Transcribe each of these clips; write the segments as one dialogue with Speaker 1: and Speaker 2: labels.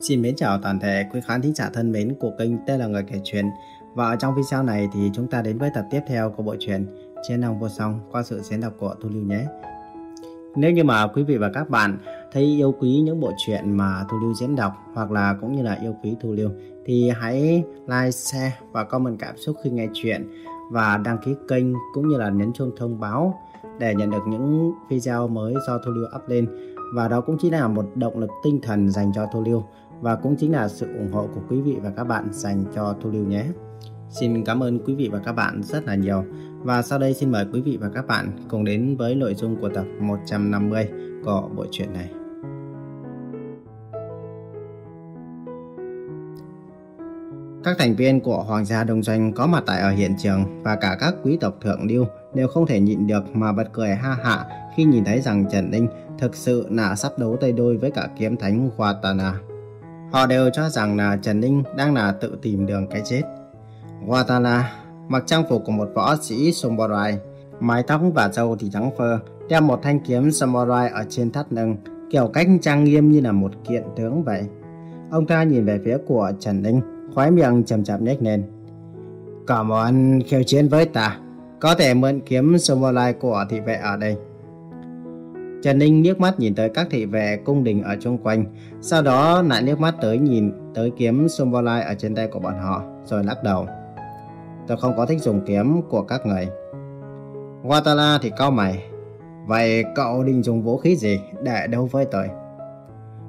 Speaker 1: Xin mến chào toàn thể quý khán thính giả thân mến của kênh tên là Người Kể Chuyện. Và ở trong video này thì chúng ta đến với tập tiếp theo của bộ truyện Chiến Long Vô Song qua sự diễn đọc của Thu Lưu nhé. Nếu như mà quý vị và các bạn thấy yêu quý những bộ truyện mà Thu Lưu diễn đọc hoặc là cũng như là yêu quý Thu Lưu thì hãy like, share và comment cảm xúc khi nghe chuyện và đăng ký kênh cũng như là nhấn chuông thông báo để nhận được những video mới do Thu Lưu up lên. Và đó cũng chính là một động lực tinh thần dành cho Thu Lưu và cũng chính là sự ủng hộ của quý vị và các bạn dành cho Thu Lưu nhé. Xin cảm ơn quý vị và các bạn rất là nhiều. Và sau đây xin mời quý vị và các bạn cùng đến với nội dung của tập 150 của bộ truyện này. Các thành viên của Hoàng gia Đông Doanh có mặt tại ở hiện trường và cả các quý tộc thượng lưu đều không thể nhịn được mà bật cười ha hạ khi nhìn thấy rằng Trần Ninh thực sự là sắp đấu tay đôi với cả kiếm thánh Watana. Họ đều cho rằng là Trần Ninh đang là tự tìm đường cái chết. Watana mặc trang phục của một võ sĩ samurai, mái tóc và râu thì trắng phơ, đeo một thanh kiếm samurai ở trên thắt lưng, kiểu cách trang nghiêm như là một kiện tướng vậy. Ông ta nhìn về phía của Trần Ninh, khóe miệng chậm chậm nhếch lên. Cảm ơn khiêu chiến với ta, có thể mượn kiếm samurai của thị vệ ở đây. Trần Ninh liếc mắt nhìn tới các thị vệ cung đình ở chung quanh, sau đó lại liếc mắt tới nhìn tới kiếm Sumbolai ở trên tay của bọn họ, rồi lắc đầu. Tôi không có thích dùng kiếm của các người. Watala thì cao mày. Vậy cậu định dùng vũ khí gì để đấu với tôi?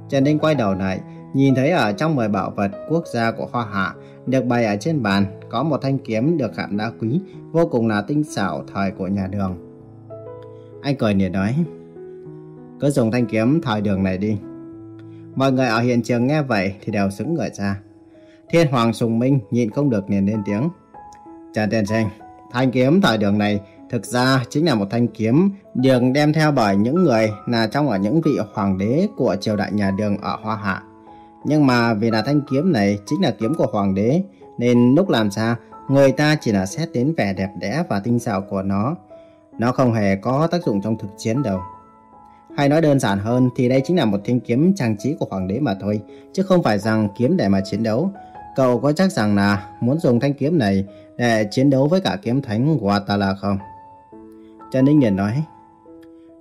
Speaker 1: Trần Ninh quay đầu lại, nhìn thấy ở trong mười bảo vật quốc gia của Hoa Hạ được bày ở trên bàn có một thanh kiếm được hạn đá quý, vô cùng là tinh xảo thời của nhà đường. Anh cười nhạt nói, cứ dùng thanh kiếm thời đường này đi. Mọi người ở hiện trường nghe vậy thì đều sững người ra. Thiên Hoàng Sùng Minh nhịn không được liền lên tiếng. Trần Tiên Sinh, thanh kiếm thời đường này thực ra chính là một thanh kiếm được đem theo bởi những người là trong ở những vị hoàng đế của triều đại nhà đường ở Hoa Hạ. Nhưng mà vì là thanh kiếm này chính là kiếm của hoàng đế nên lúc làm sao người ta chỉ là xét đến vẻ đẹp đẽ và tinh xảo của nó. Nó không hề có tác dụng trong thực chiến đâu. Hay nói đơn giản hơn thì đây chính là một thanh kiếm trang trí của hoàng đế mà thôi, chứ không phải rằng kiếm để mà chiến đấu. Cậu có chắc rằng là muốn dùng thanh kiếm này để chiến đấu với cả kiếm thánh Watala không? Trần Ninh Nhiền nói,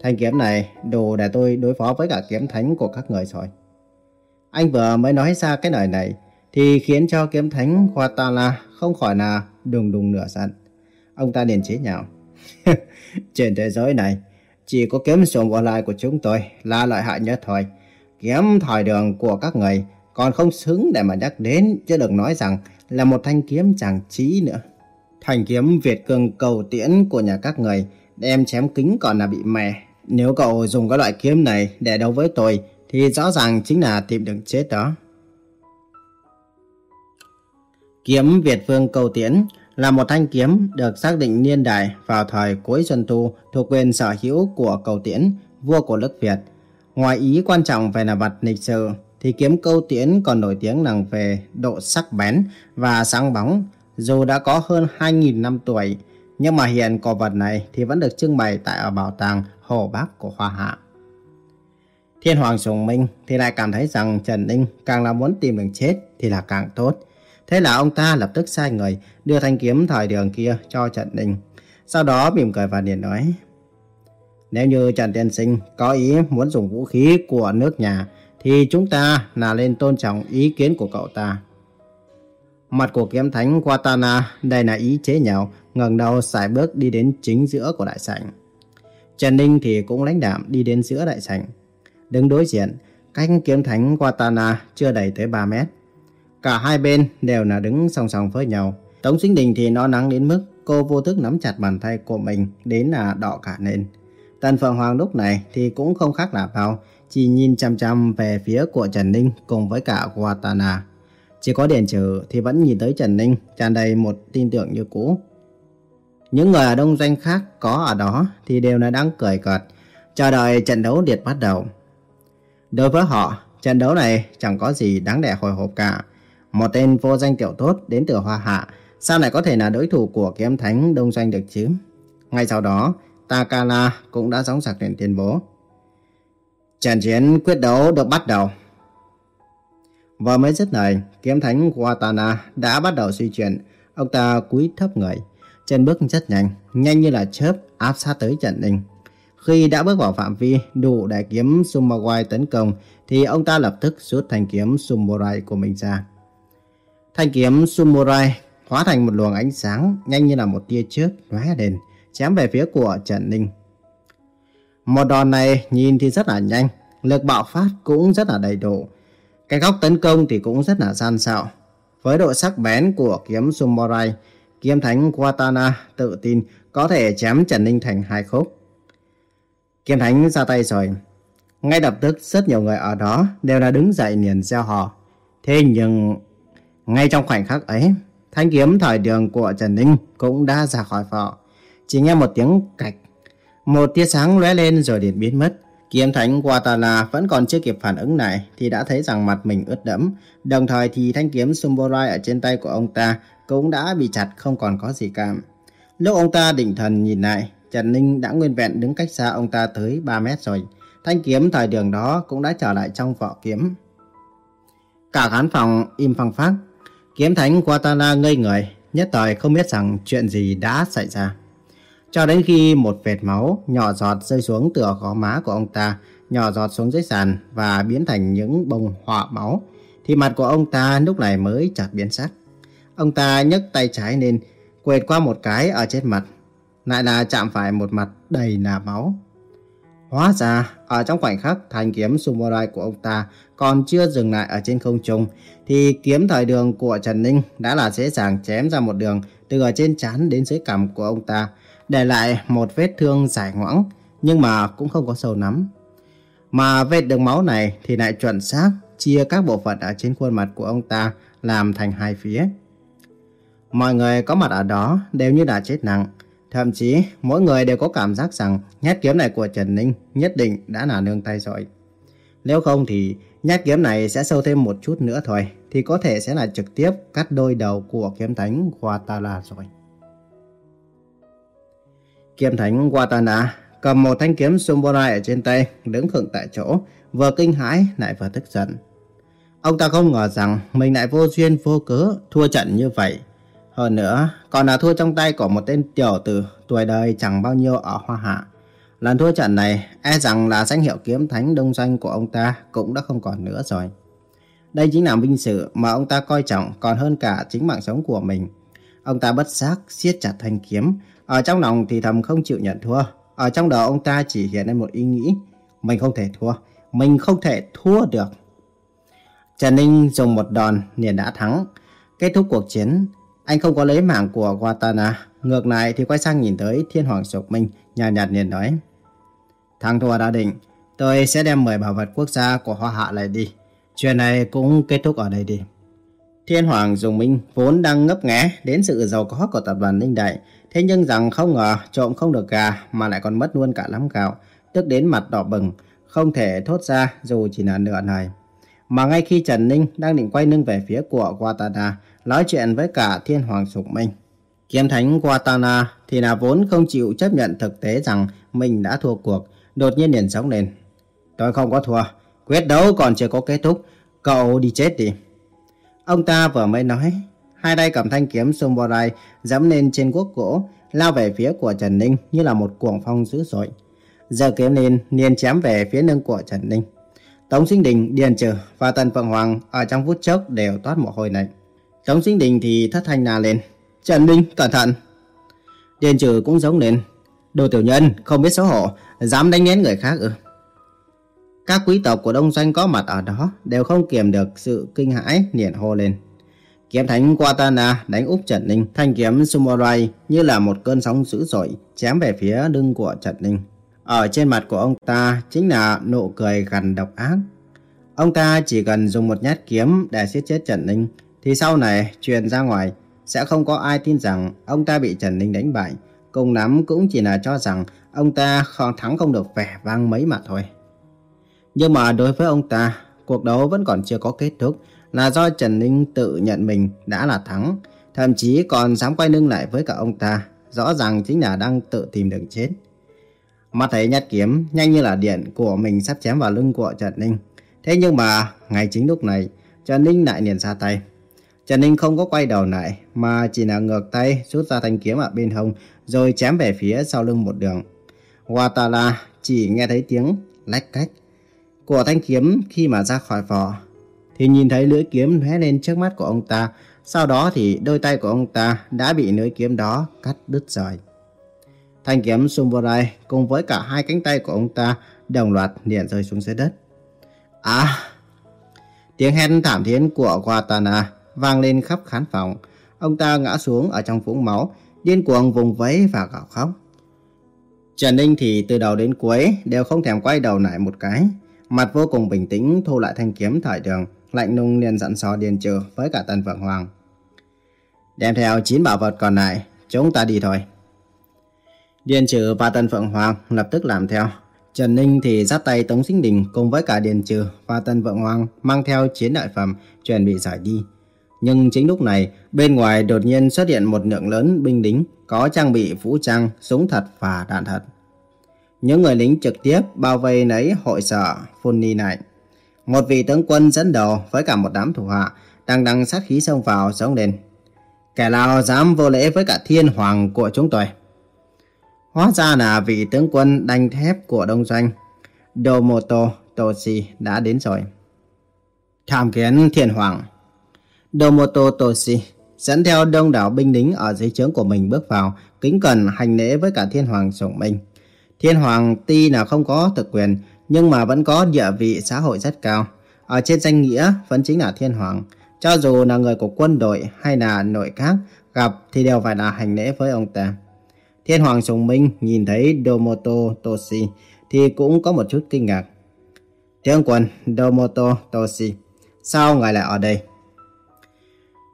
Speaker 1: thanh kiếm này đủ để tôi đối phó với cả kiếm thánh của các người rồi. Anh vừa mới nói ra cái lời này thì khiến cho kiếm thánh Watala không khỏi là đùng đùng nửa giận. Ông ta liền chế nhạo. Trên thế giới này, chỉ có kiếm sùng vô lại của chúng tôi là lợi hại nhất thôi. Kiếm thời đường của các người còn không xứng để mà nhắc đến, chứ đừng nói rằng là một thanh kiếm chẳng trí nữa. Thanh kiếm Việt Cường cầu tiễn của nhà các người đem chém kính còn là bị mè. Nếu cậu dùng cái loại kiếm này để đấu với tôi thì rõ ràng chính là tìm đường chết đó. Kiếm Việt Vương cầu tiễn là một thanh kiếm được xác định niên đại vào thời cuối Xuân Thu thuộc quyền sở hữu của Cầu Tiễn, vua của nước Việt. Ngoài ý quan trọng về là vật lịch sử, thì kiếm câu tiễn còn nổi tiếng là về độ sắc bén và sáng bóng. Dù đã có hơn 2.000 năm tuổi, nhưng mà hiện cổ vật này thì vẫn được trưng bày tại ở bảo tàng Hồ Bắc của Hoa Hạ. Thiên Hoàng Sùng Minh thì lại cảm thấy rằng Trần Ninh càng là muốn tìm đường chết thì là càng tốt. Thế là ông ta lập tức sai người đưa thanh kiếm thời đường kia cho Trần Ninh. Sau đó mỉm cười và liền nói. Nếu như Trần Tiên Sinh có ý muốn dùng vũ khí của nước nhà thì chúng ta là lên tôn trọng ý kiến của cậu ta. Mặt của kiếm thánh Watana đây là ý chế nhạo, ngẩng đầu xài bước đi đến chính giữa của đại sảnh. Trần Ninh thì cũng lãnh đạm đi đến giữa đại sảnh. Đứng đối diện, cách kiếm thánh Watana chưa đầy tới 3 mét. Cả hai bên đều là đứng song song với nhau. Tống Sinh Đình thì nó nắng đến mức cô vô thức nắm chặt bàn tay của mình đến là đỏ cả lên. Tần Phượng Hoàng lúc này thì cũng không khác là bao, chỉ nhìn chăm chăm về phía của Trần Ninh cùng với cả Watana. Chỉ có Điền Trừ thì vẫn nhìn tới Trần Ninh tràn đầy một tin tưởng như cũ. Những người ở đông doanh khác có ở đó thì đều là đang cười cợt, chờ đợi trận đấu liệt bắt đầu. Đối với họ, trận đấu này chẳng có gì đáng để hồi hộp cả. Một tên vô danh tiểu tốt đến từ Hoa Hạ, sao lại có thể là đối thủ của kiếm thánh đông doanh được chứ? Ngay sau đó, Takala cũng đã sóng sạc lên tuyên bố. Trận chiến quyết đấu được bắt đầu. Vừa mới dứt lời, kiếm thánh Watana đã bắt đầu suy chuyển. Ông ta cúi thấp người, chân bước rất nhanh, nhanh như là chớp áp sát tới trận đình. Khi đã bước vào phạm vi đủ để kiếm Sumawai tấn công, thì ông ta lập tức rút thanh kiếm Samurai của mình ra. Thanh kiếm Sumurai hóa thành một luồng ánh sáng nhanh như là một tia chớp lóe lên, chém về phía của Trần Ninh. Một đòn này nhìn thì rất là nhanh, lực bạo phát cũng rất là đầy đủ. Cái góc tấn công thì cũng rất là gian xạo. Với độ sắc bén của kiếm Sumurai, kiếm thánh Watana tự tin có thể chém Trần Ninh thành hai khúc. Kiếm thánh ra tay rồi. Ngay lập tức rất nhiều người ở đó đều đã đứng dậy liền gieo hò. Thế nhưng ngay trong khoảnh khắc ấy, thanh kiếm thời đường của Trần Ninh cũng đã ra khỏi vỏ. Chỉ nghe một tiếng cạch, một tia sáng lóe lên rồi liền biến mất. Kiếm thánh Watana vẫn còn chưa kịp phản ứng này thì đã thấy rằng mặt mình ướt đẫm. Đồng thời thì thanh kiếm Sumborai ở trên tay của ông ta cũng đã bị chặt không còn có gì cả. Lúc ông ta định thần nhìn lại, Trần Ninh đã nguyên vẹn đứng cách xa ông ta tới 3 mét rồi. Thanh kiếm thời đường đó cũng đã trở lại trong vỏ kiếm. Cả khán phòng im phăng phát. Kiếm thánh Quatana ngây người, nhất thời không biết rằng chuyện gì đã xảy ra. Cho đến khi một vệt máu nhỏ giọt rơi xuống từ gò má của ông ta, nhỏ giọt xuống dưới sàn và biến thành những bông họa máu, thì mặt của ông ta lúc này mới chợt biến sắc. Ông ta nhấc tay trái lên, quệt qua một cái ở trên mặt, lại là chạm phải một mặt đầy là máu. Hóa ra, ở trong khoảnh khắc thanh kiếm samurai của ông ta còn chưa dừng lại ở trên không trung, thì kiếm thời đường của Trần Ninh đã là dễ dàng chém ra một đường từ ở trên trán đến dưới cằm của ông ta, để lại một vết thương dài ngoãng, nhưng mà cũng không có sâu lắm. Mà vết đường máu này thì lại chuẩn xác chia các bộ phận ở trên khuôn mặt của ông ta làm thành hai phía. Mọi người có mặt ở đó đều như đã chết nặng. Thậm chí mỗi người đều có cảm giác rằng nhát kiếm này của Trần Ninh nhất định đã là nương tay rồi. Nếu không thì nhát kiếm này sẽ sâu thêm một chút nữa thôi thì có thể sẽ là trực tiếp cắt đôi đầu của kiếm thánh Watana rồi. Kiếm thánh Watana cầm một thanh kiếm Sumborai ở trên tay, đứng khựng tại chỗ, vừa kinh hãi lại vừa tức giận. Ông ta không ngờ rằng mình lại vô duyên vô cớ thua trận như vậy. Hơn nữa, còn là thua trong tay của một tên tiểu tử tuổi đời chẳng bao nhiêu ở Hoa Hạ. Lần thua trận này, e rằng là danh hiệu kiếm thánh đông doanh của ông ta cũng đã không còn nữa rồi. Đây chính là vinh sự mà ông ta coi trọng còn hơn cả chính mạng sống của mình. Ông ta bất giác siết chặt thanh kiếm, ở trong lòng thì thầm không chịu nhận thua. Ở trong đầu ông ta chỉ hiện lên một ý nghĩ, mình không thể thua, mình không thể thua được. Trần Ninh dùng một đòn liền đã thắng. Kết thúc cuộc chiến, anh không có lấy mạng của Watana. Ngược lại thì quay sang nhìn tới Thiên Hoàng Sục Minh, nhàn nhạt liền nói. Thắng thua đã định, tôi sẽ đem 10 bảo vật quốc gia của Hoa Hạ lại đi. Chuyện này cũng kết thúc ở đây đi. Thiên Hoàng Dùng Minh vốn đang ngấp nghé đến sự giàu có của tập đoàn Ninh Đại. Thế nhưng rằng không ngờ trộm không được gà mà lại còn mất luôn cả lắm gạo. Tức đến mặt đỏ bừng, không thể thốt ra dù chỉ là nửa lời. Mà ngay khi Trần Ninh đang định quay lưng về phía của Watana, nói chuyện với cả Thiên Hoàng Sục Minh. Kiếm Thánh Watana thì là vốn không chịu chấp nhận thực tế rằng mình đã thua cuộc, đột nhiên liền sống lên. Tôi không có thua, quyết đấu còn chưa có kết thúc, cậu đi chết đi. Ông ta vừa mới nói, hai tay cầm thanh kiếm Sumborai dẫm lên trên quốc gỗ, lao về phía của Trần Ninh như là một cuồng phong dữ dội. Giờ kiếm lên, liền chém về phía lưng của Trần Ninh. Tống Sinh Đình, Điền Trừ và Tần Phượng Hoàng ở trong phút chốc đều toát mồ hôi lạnh. Tống Sinh Đình thì thất thanh la lên. Trần Ninh, cẩn thận. Điền Trừ cũng giống lên. Đồ tiểu nhân, không biết xấu hổ, dám đánh nén người khác ư. Các quý tộc của Đông Doanh có mặt ở đó đều không kiềm được sự kinh hãi liền hô lên. Kiếm thánh Quatana đánh úp Trần Ninh, thanh kiếm Sumorai như là một cơn sóng dữ dội chém về phía lưng của Trần Ninh. Ở trên mặt của ông ta chính là nụ cười gằn độc ác. Ông ta chỉ cần dùng một nhát kiếm để giết chết Trần Ninh thì sau này truyền ra ngoài sẽ không có ai tin rằng ông ta bị Trần Ninh đánh bại. Cùng lắm cũng chỉ là cho rằng ông ta không thắng không được vẻ vang mấy mà thôi. Nhưng mà đối với ông ta, cuộc đấu vẫn còn chưa có kết thúc là do Trần Ninh tự nhận mình đã là thắng, thậm chí còn dám quay lưng lại với cả ông ta, rõ ràng chính là đang tự tìm đường chết. mặt thấy nhát kiếm nhanh như là điện của mình sắp chém vào lưng của Trần Ninh. Thế nhưng mà, ngay chính lúc này, Trần Ninh lại liền ra tay. Trần Ninh không có quay đầu lại mà chỉ là ngược tay rút ra thanh kiếm ở bên hông rồi chém về phía sau lưng một đường. Watala chỉ nghe thấy tiếng lách cách của thanh kiếm khi mà ra khỏi vỏ thì nhìn thấy lưỡi kiếm lóe lên trước mắt của ông ta. Sau đó thì đôi tay của ông ta đã bị lưỡi kiếm đó cắt đứt rời. Thanh kiếm Sumburai cùng với cả hai cánh tay của ông ta đồng loạt liền rơi xuống dưới đất. À! Tiếng hét thảm thiết của Watana vang lên khắp khán phòng. Ông ta ngã xuống ở trong vũng máu, điên cuồng vùng vẫy và gào khóc. Trần Ninh thì từ đầu đến cuối đều không thèm quay đầu lại một cái. Mặt vô cùng bình tĩnh thu lại thanh kiếm thời đường, lạnh lùng liền dặn dò Điền Trừ với cả Tần Phượng Hoàng. Đem theo chín bảo vật còn lại, chúng ta đi thôi. Điền Trừ và Tần Phượng Hoàng lập tức làm theo. Trần Ninh thì dắt tay Tống Sinh Đình cùng với cả Điền Trừ và Tần Phượng Hoàng mang theo chiến đại phẩm chuẩn bị giải đi. Nhưng chính lúc này, bên ngoài đột nhiên xuất hiện một lượng lớn binh lính có trang bị vũ trang, súng thật và đạn thật. Những người lính trực tiếp bao vây lấy hội sở Funni này. Một vị tướng quân dẫn đầu với cả một đám thủ hạ đang đằng sát khí xông vào sống lên. Kẻ nào dám vô lễ với cả thiên hoàng của chúng tôi? Hóa ra là vị tướng quân đanh thép của đông doanh Domoto Toshi đã đến rồi. Tham kiến thiên hoàng. Domoto Toshi dẫn theo đông đảo binh lính ở dưới trướng của mình bước vào, kính cẩn hành lễ với cả thiên hoàng sủng minh. Thiên hoàng tuy là không có thực quyền, nhưng mà vẫn có địa vị xã hội rất cao. Ở trên danh nghĩa vẫn chính là thiên hoàng. Cho dù là người của quân đội hay là nội các gặp thì đều phải là hành lễ với ông ta. Thiên hoàng sùng minh nhìn thấy Domoto Toshi thì cũng có một chút kinh ngạc. Tướng quân Domoto Toshi, sao ngài lại ở đây?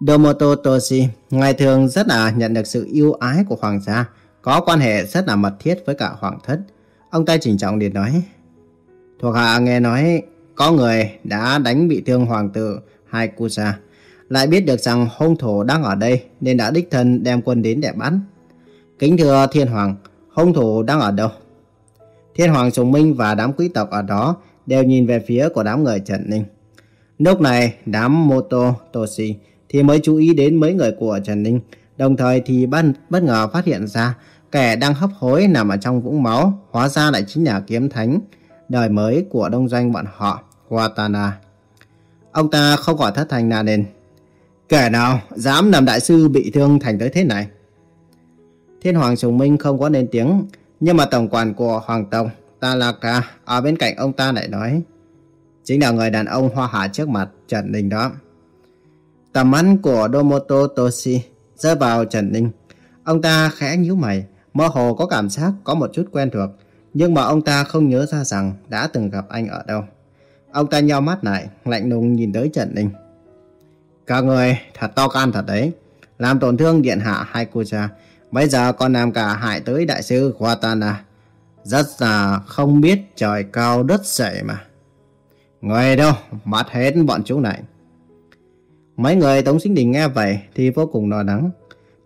Speaker 1: Domoto Toshi ngày thường rất là nhận được sự yêu ái của hoàng gia, có quan hệ rất là mật thiết với cả hoàng thất. Ông ta chỉnh trọng liền nói, thuộc hạ nghe nói có người đã đánh bị thương hoàng tử Haikusa, lại biết được rằng hung thủ đang ở đây nên đã đích thân đem quân đến để bắn. Kính thưa thiên hoàng, hung thủ đang ở đâu? Thiên hoàng Sùng Minh và đám quý tộc ở đó đều nhìn về phía của đám người Trần Ninh. Lúc này, đám Moto Toshi thì mới chú ý đến mấy người của Trần Ninh. Đồng thời thì bất, bất ngờ phát hiện ra kẻ đang hấp hối nằm ở trong vũng máu, hóa ra lại chính là kiếm thánh, đời mới của đông doanh bọn họ, Watana. Ông ta không khỏi thất thành nà nền Kẻ nào dám làm đại sư bị thương thành tới thế này? Thiên Hoàng Sùng Minh không có lên tiếng, nhưng mà tổng quản của Hoàng Tông, Talaka, ở bên cạnh ông ta lại nói. Chính là người đàn ông hoa hạ trước mặt Trần Ninh đó. Tầm mắt của Domoto Toshi rơi vào Trần Ninh. Ông ta khẽ nhíu mày, mơ hồ có cảm giác có một chút quen thuộc, nhưng mà ông ta không nhớ ra rằng đã từng gặp anh ở đâu. Ông ta nheo mắt lại, lạnh lùng nhìn tới Trần Ninh. Các người thật to can thật đấy, làm tổn thương điện hạ hay cô cha, bây giờ còn làm cả hại tới đại sư Watana. Rất là không biết trời cao đất dày mà. Người đâu, bắt hết bọn chúng này. Mấy người Tống Sinh Đình nghe vậy thì vô cùng lo lắng.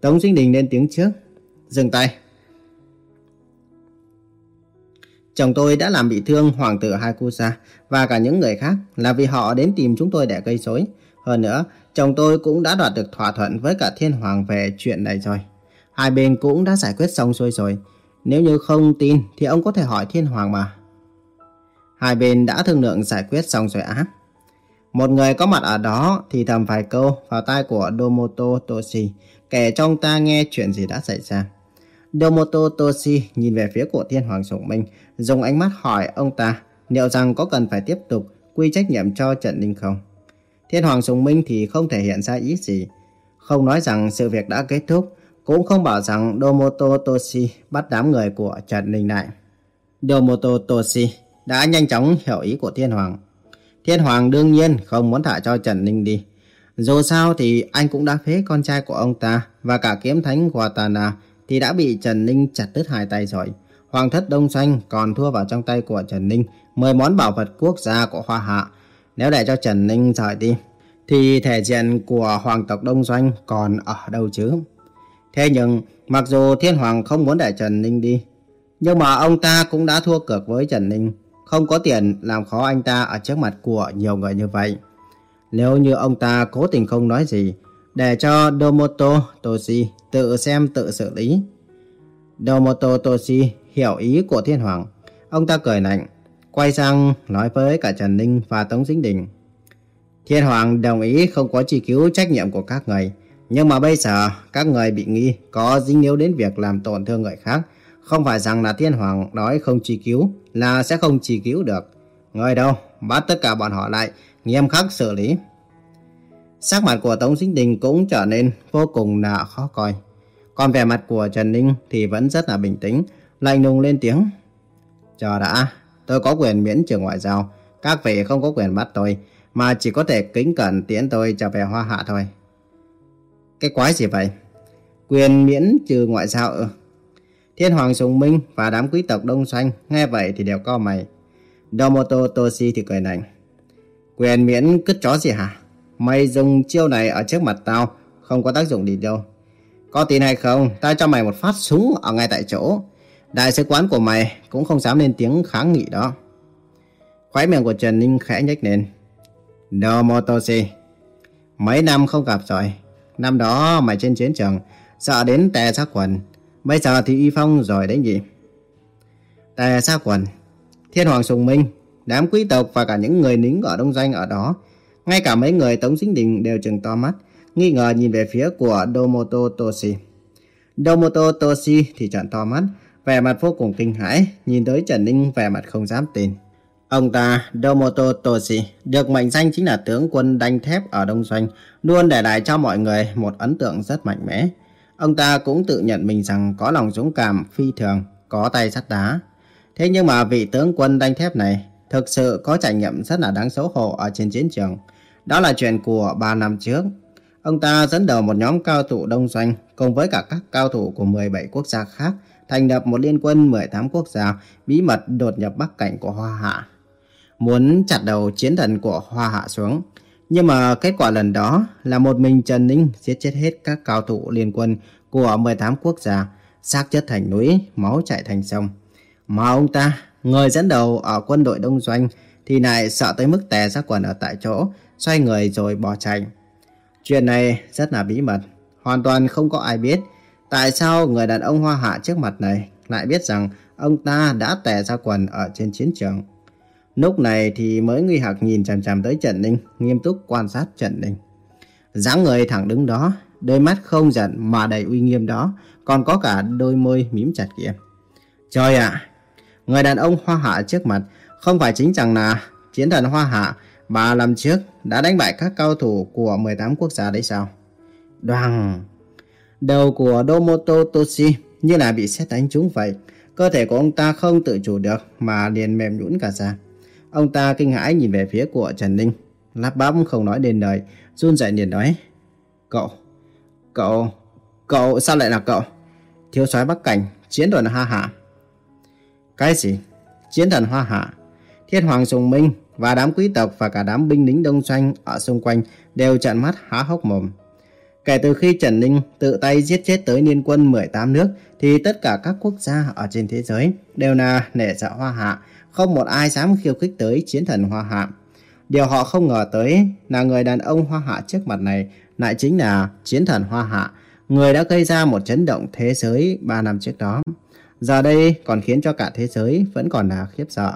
Speaker 1: Tống Sinh Đình lên tiếng trước. Dừng tay. Chồng tôi đã làm bị thương hoàng tử Hakusa và cả những người khác là vì họ đến tìm chúng tôi để gây rối. Hơn nữa, chồng tôi cũng đã đoạt được thỏa thuận với cả thiên hoàng về chuyện này rồi. Hai bên cũng đã giải quyết xong xuôi rồi. Nếu như không tin thì ông có thể hỏi thiên hoàng mà. Hai bên đã thương lượng giải quyết xong rồi á. Một người có mặt ở đó thì thầm vài câu vào tai của Domoto Toshi, kể cho ông ta nghe chuyện gì đã xảy ra. Domoto Toshi nhìn về phía của Thiên Hoàng Sủng Minh, dùng ánh mắt hỏi ông ta liệu rằng có cần phải tiếp tục quy trách nhiệm cho Trần Ninh không. Thiên Hoàng Sùng Minh thì không thể hiện ra ý gì, không nói rằng sự việc đã kết thúc, cũng không bảo rằng Domoto Toshi bắt đám người của Trần Ninh lại. Domoto Toshi đã nhanh chóng hiểu ý của Thiên Hoàng. Thiên Hoàng đương nhiên không muốn thả cho Trần Ninh đi. Dù sao thì anh cũng đã phế con trai của ông ta và cả kiếm thánh Watana thì đã bị Trần Ninh chặt đứt hai tay rồi. Hoàng thất Đông Xanh còn thua vào trong tay của Trần Ninh 10 món bảo vật quốc gia của Hoa Hạ. Nếu để cho Trần Ninh rời đi thì thể diện của hoàng tộc Đông Doanh còn ở đâu chứ? Thế nhưng mặc dù Thiên Hoàng không muốn để Trần Ninh đi nhưng mà ông ta cũng đã thua cược với Trần Ninh không có tiền làm khó anh ta ở trước mặt của nhiều người như vậy. Nếu như ông ta cố tình không nói gì, để cho Domoto Toshi tự xem tự xử lý. Domoto Toshi hiểu ý của thiên hoàng. Ông ta cười lạnh, quay sang nói với cả Trần Ninh và Tống Dính Đình. Thiên hoàng đồng ý không có truy cứu trách nhiệm của các người. Nhưng mà bây giờ các người bị nghi có dính líu đến việc làm tổn thương người khác. Không phải rằng là thiên hoàng nói không truy cứu là sẽ không truy cứu được. Người đâu, bắt tất cả bọn họ lại, nghiêm khắc xử lý. Sắc mặt của Tống Sinh Đình cũng trở nên vô cùng là khó coi. Còn vẻ mặt của Trần Ninh thì vẫn rất là bình tĩnh, lạnh lùng lên tiếng. Chờ đã, tôi có quyền miễn trừ ngoại giao, các vị không có quyền bắt tôi, mà chỉ có thể kính cẩn tiễn tôi trở về Hoa Hạ thôi. Cái quái gì vậy? Quyền miễn trừ ngoại giao ư? Thiên Hoàng Sùng Minh và đám quý tộc Đông Xanh nghe vậy thì đều co mày. Domoto Toshi thì cười lạnh. Quyền miễn cứt chó gì hả? Mày dùng chiêu này ở trước mặt tao không có tác dụng gì đâu. Có tin hay không, tao cho mày một phát súng ở ngay tại chỗ. Đại sứ quán của mày cũng không dám lên tiếng kháng nghị đó. Khói miệng của Trần Ninh khẽ nhếch lên. Domotoshi, mấy năm không gặp rồi. Năm đó mày trên chiến trường, sợ đến tè sát quần. Bây giờ thì y phong rồi đấy nhỉ? Tè sát quần, Thiên Hoàng Sùng Minh, đám quý tộc và cả những người lính ở đông doanh ở đó. Ngay cả mấy người Tống Dính Đình đều trừng to mắt, nghi ngờ nhìn về phía của Domoto Toshi. Domoto Toshi thì trợn to mắt, vẻ mặt vô cùng kinh hãi, nhìn tới Trần Ninh vẻ mặt không dám tin. Ông ta, Domoto Toshi, được mệnh danh chính là tướng quân đanh thép ở Đông Doanh, luôn để lại cho mọi người một ấn tượng rất mạnh mẽ. Ông ta cũng tự nhận mình rằng có lòng dũng cảm phi thường, có tay sắt đá. Thế nhưng mà vị tướng quân đanh thép này thực sự có trải nghiệm rất là đáng xấu hổ ở trên chiến trường. Đó là chuyện của 3 năm trước. Ông ta dẫn đầu một nhóm cao thủ đông doanh cùng với cả các cao thủ của 17 quốc gia khác thành lập một liên quân 18 quốc gia bí mật đột nhập bắc cảnh của Hoa Hạ. Muốn chặt đầu chiến thần của Hoa Hạ xuống. Nhưng mà kết quả lần đó là một mình Trần Ninh giết chết hết các cao thủ liên quân của 18 quốc gia, xác chất thành núi, máu chảy thành sông. Mà ông ta, người dẫn đầu ở quân đội đông doanh, thì lại sợ tới mức tè ra quần ở tại chỗ, xoay người rồi bỏ chạy. Chuyện này rất là bí mật, hoàn toàn không có ai biết. Tại sao người đàn ông hoa hạ trước mặt này lại biết rằng ông ta đã tè ra quần ở trên chiến trường? Lúc này thì mới nguy hạc nhìn chằm chằm tới Trần Ninh, nghiêm túc quan sát Trần Ninh. dáng người thẳng đứng đó, đôi mắt không giận mà đầy uy nghiêm đó, còn có cả đôi môi mím chặt kia. Trời ạ, người đàn ông hoa hạ trước mặt không phải chính chẳng là chiến thần hoa hạ ba năm trước đã đánh bại các cao thủ của 18 quốc gia đấy sao? đoàn Đầu của Domoto Toshi như là bị xét đánh trúng vậy. Cơ thể của ông ta không tự chủ được mà liền mềm nhũn cả ra. Ông ta kinh hãi nhìn về phía của Trần Ninh. Lắp bắp không nói đến lời, run rẩy liền nói. Cậu, cậu, cậu sao lại là cậu? Thiếu soái Bắc Cảnh, chiến đoàn hoa Hạ. Cái gì? Chiến thần Hoa Hạ. Thiên Hoàng Sùng Minh và đám quý tộc và cả đám binh lính đông doanh ở xung quanh đều trợn mắt há hốc mồm. Kể từ khi Trần Ninh tự tay giết chết tới liên quân 18 nước thì tất cả các quốc gia ở trên thế giới đều là nể sợ Hoa Hạ, không một ai dám khiêu khích tới chiến thần Hoa Hạ. Điều họ không ngờ tới là người đàn ông Hoa Hạ trước mặt này lại chính là chiến thần Hoa Hạ, người đã gây ra một chấn động thế giới 3 năm trước đó. Giờ đây còn khiến cho cả thế giới vẫn còn là khiếp sợ.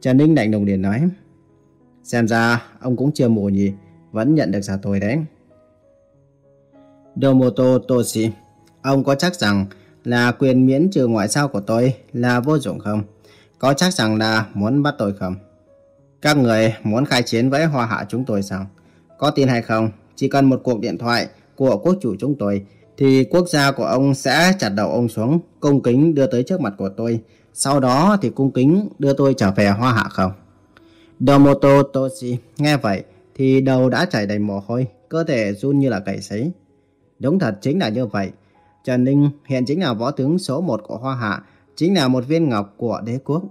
Speaker 1: Trần Ninh lạnh lùng liền nói. Xem ra ông cũng chưa mù gì vẫn nhận được giả tôi đấy. Domoto Toshi, ông có chắc rằng là quyền miễn trừ ngoại giao của tôi là vô dụng không? Có chắc rằng là muốn bắt tôi không? Các người muốn khai chiến với hoa hạ chúng tôi sao? Có tin hay không? Chỉ cần một cuộc điện thoại của quốc chủ chúng tôi thì quốc gia của ông sẽ chặt đầu ông xuống, cung kính đưa tới trước mặt của tôi. Sau đó thì cung kính đưa tôi trở về hoa hạ không? Domoto Toshi nghe vậy thì đầu đã chảy đầy mồ hôi, cơ thể run như là cầy sấy. Đúng thật chính là như vậy. Trần Ninh hiện chính là võ tướng số 1 của Hoa Hạ, chính là một viên ngọc của đế quốc.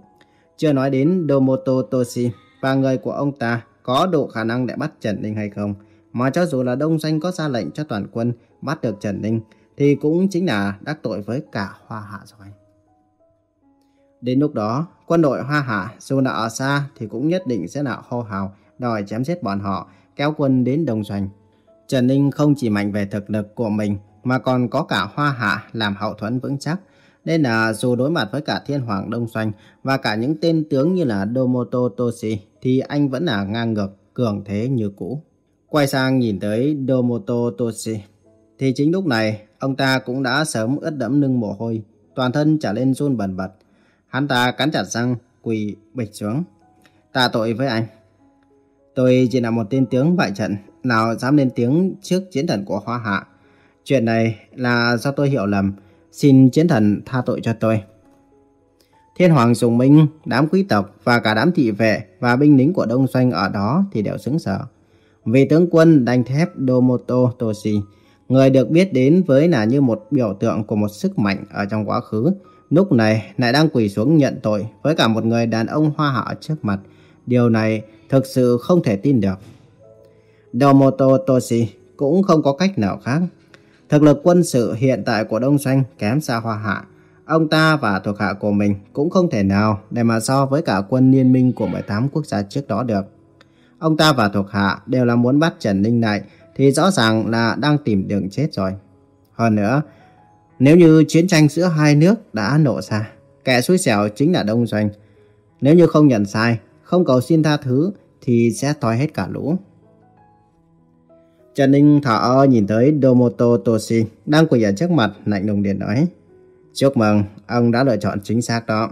Speaker 1: Chưa nói đến Domoto Toshi và người của ông ta có đủ khả năng để bắt Trần Ninh hay không. Mà cho dù là Đông Danh có ra lệnh cho toàn quân bắt được Trần Ninh thì cũng chính là đắc tội với cả Hoa Hạ rồi. Đến lúc đó, quân đội Hoa Hạ dù là ở xa thì cũng nhất định sẽ là hô hào đòi chém giết bọn họ kéo quân đến Đông Doanh. Trần Ninh không chỉ mạnh về thực lực của mình mà còn có cả hoa hạ làm hậu thuẫn vững chắc. Nên là dù đối mặt với cả thiên hoàng Đông Doanh và cả những tên tướng như là Domoto Toshi thì anh vẫn là ngang ngược, cường thế như cũ. Quay sang nhìn tới Domoto Toshi thì chính lúc này ông ta cũng đã sớm ướt đẫm lưng mồ hôi, toàn thân trở lên run bần bật. Hắn ta cắn chặt răng, quỳ bịch xuống. Tạ tội với anh. Tôi chỉ là một tên tướng bại trận, nào dám lên tiếng trước chiến thần của Hoa Hạ. Chuyện này là do tôi hiểu lầm, xin chiến thần tha tội cho tôi. Thiên Hoàng dùng Minh, đám quý tộc và cả đám thị vệ và binh lính của Đông Doanh ở đó thì đều sững sờ. Vì tướng quân đánh thép Domoto Toshi, người được biết đến với là như một biểu tượng của một sức mạnh ở trong quá khứ, lúc này lại đang quỳ xuống nhận tội với cả một người đàn ông hoa hạ trước mặt. Điều này thực sự không thể tin được. Domoto Toshi cũng không có cách nào khác. Thực lực quân sự hiện tại của Đông Doanh kém xa Hoa Hạ. Ông ta và thuộc hạ của mình cũng không thể nào để mà so với cả quân liên minh của 18 quốc gia trước đó được. Ông ta và thuộc hạ đều là muốn bắt Trần Ninh lại thì rõ ràng là đang tìm đường chết rồi. Hơn nữa, nếu như chiến tranh giữa hai nước đã nổ ra, kẻ xui xẻo chính là Đông Doanh. Nếu như không nhận sai, không cầu xin tha thứ thì sẽ toi hết cả lũ. Trần Ninh thở ơ nhìn tới Domoto Toshi đang quỳ ở trước mặt lạnh lùng điện nói. Chúc mừng, ông đã lựa chọn chính xác đó.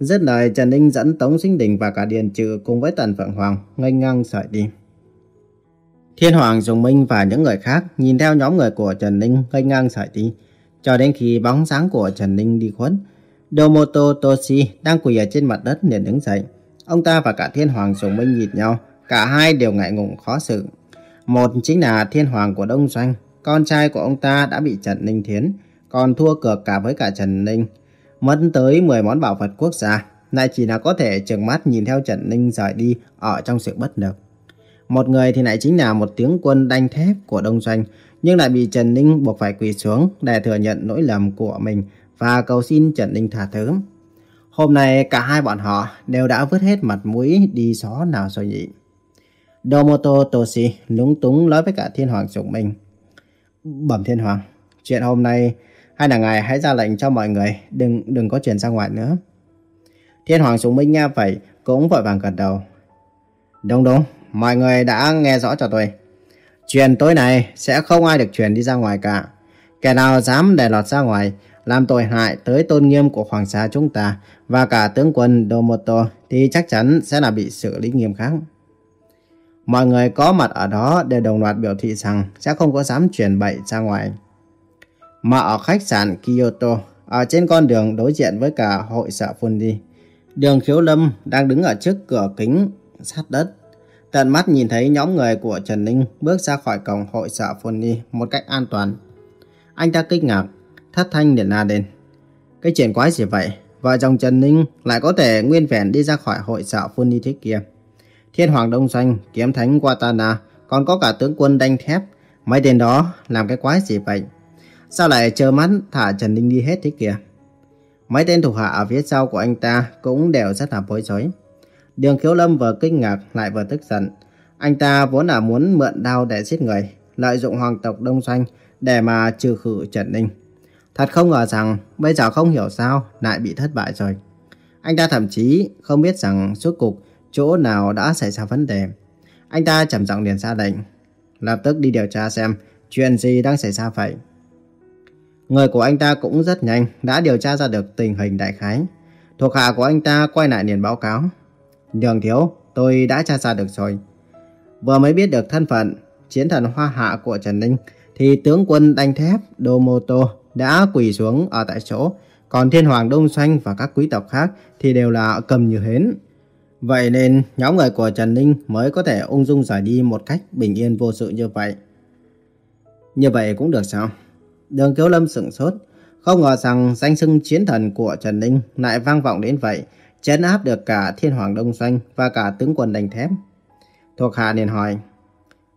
Speaker 1: Dứt lời Trần Ninh dẫn Tống Sinh Đình và cả Điền Trừ cùng với Tần Phượng Hoàng ngây ngang sợi đi. Thiên Hoàng Dùng Minh và những người khác nhìn theo nhóm người của Trần Ninh ngây ngang sợi đi. Cho đến khi bóng sáng của Trần Ninh đi khuất, Domoto Toshi đang quỳ ở trên mặt đất liền đứng dậy. Ông ta và cả Thiên Hoàng Sùng Minh nhìn nhau, cả hai đều ngại ngùng khó xử. Một chính là thiên hoàng của Đông Doanh, con trai của ông ta đã bị Trần Ninh thiến, còn thua cược cả với cả Trần Ninh. Mất tới 10 món bảo vật quốc gia, lại chỉ là có thể trừng mắt nhìn theo Trần Ninh rời đi ở trong sự bất lực. Một người thì lại chính là một tiếng quân đanh thép của Đông Doanh, nhưng lại bị Trần Ninh buộc phải quỳ xuống để thừa nhận lỗi lầm của mình và cầu xin Trần Ninh tha thứ. Hôm nay cả hai bọn họ đều đã vứt hết mặt mũi đi xó nào rồi nhỉ? Domoto Toshi lúng túng nói với cả Thiên Hoàng Sủng Minh. Bẩm Thiên Hoàng, chuyện hôm nay hay là ngài hãy ra lệnh cho mọi người đừng đừng có truyền ra ngoài nữa. Thiên Hoàng Sủng Minh nghe vậy cũng vội vàng gật đầu. Đúng đúng, mọi người đã nghe rõ cho tôi. Chuyện tối này sẽ không ai được truyền đi ra ngoài cả. Kẻ nào dám để lọt ra ngoài, làm tội hại tới tôn nghiêm của hoàng gia chúng ta và cả tướng quân Domoto thì chắc chắn sẽ là bị xử lý nghiêm khắc. Mọi người có mặt ở đó đều đồng loạt biểu thị rằng sẽ không có dám truyền bậy ra ngoài. Mà ở khách sạn Kyoto, ở trên con đường đối diện với cả hội sở Fundi, đường khiếu lâm đang đứng ở trước cửa kính sát đất. Tận mắt nhìn thấy nhóm người của Trần Ninh bước ra khỏi cổng hội sở Fundi một cách an toàn. Anh ta kinh ngạc, thất thanh điện la lên. Cái chuyện quái gì vậy? Vợ chồng Trần Ninh lại có thể nguyên vẹn đi ra khỏi hội sở Fundi thế kia. Thiên Hoàng Đông Doanh, Kiếm Thánh Watana, còn có cả tướng quân đanh thép. Mấy tên đó làm cái quái gì vậy? Sao lại chờ mắt thả Trần Ninh đi hết thế kìa? Mấy tên thủ hạ ở phía sau của anh ta cũng đều rất là bối rối. Đường Khiếu Lâm vừa kinh ngạc lại vừa tức giận. Anh ta vốn là muốn mượn đao để giết người, lợi dụng hoàng tộc Đông Doanh để mà trừ khử Trần Ninh. Thật không ngờ rằng bây giờ không hiểu sao lại bị thất bại rồi. Anh ta thậm chí không biết rằng suốt cục chỗ nào đã xảy ra vấn đề. Anh ta trầm giọng liền ra lệnh, lập tức đi điều tra xem chuyện gì đang xảy ra vậy. Người của anh ta cũng rất nhanh đã điều tra ra được tình hình đại khái. Thuộc hạ của anh ta quay lại liền báo cáo. Đường thiếu, tôi đã tra ra được rồi. Vừa mới biết được thân phận chiến thần hoa hạ của Trần Ninh thì tướng quân đánh thép Domoto đã quỳ xuống ở tại chỗ. Còn thiên hoàng Đông Xanh và các quý tộc khác thì đều là cầm như hến. Vậy nên nhóm người của Trần Ninh mới có thể ung dung rời đi một cách bình yên vô sự như vậy. Như vậy cũng được sao? Đường Kiếu Lâm sững sốt, không ngờ rằng danh xưng chiến thần của Trần Ninh lại vang vọng đến vậy, chấn áp được cả Thiên Hoàng Đông Doanh và cả tướng quân đánh thép. Thuộc hạ liền hỏi,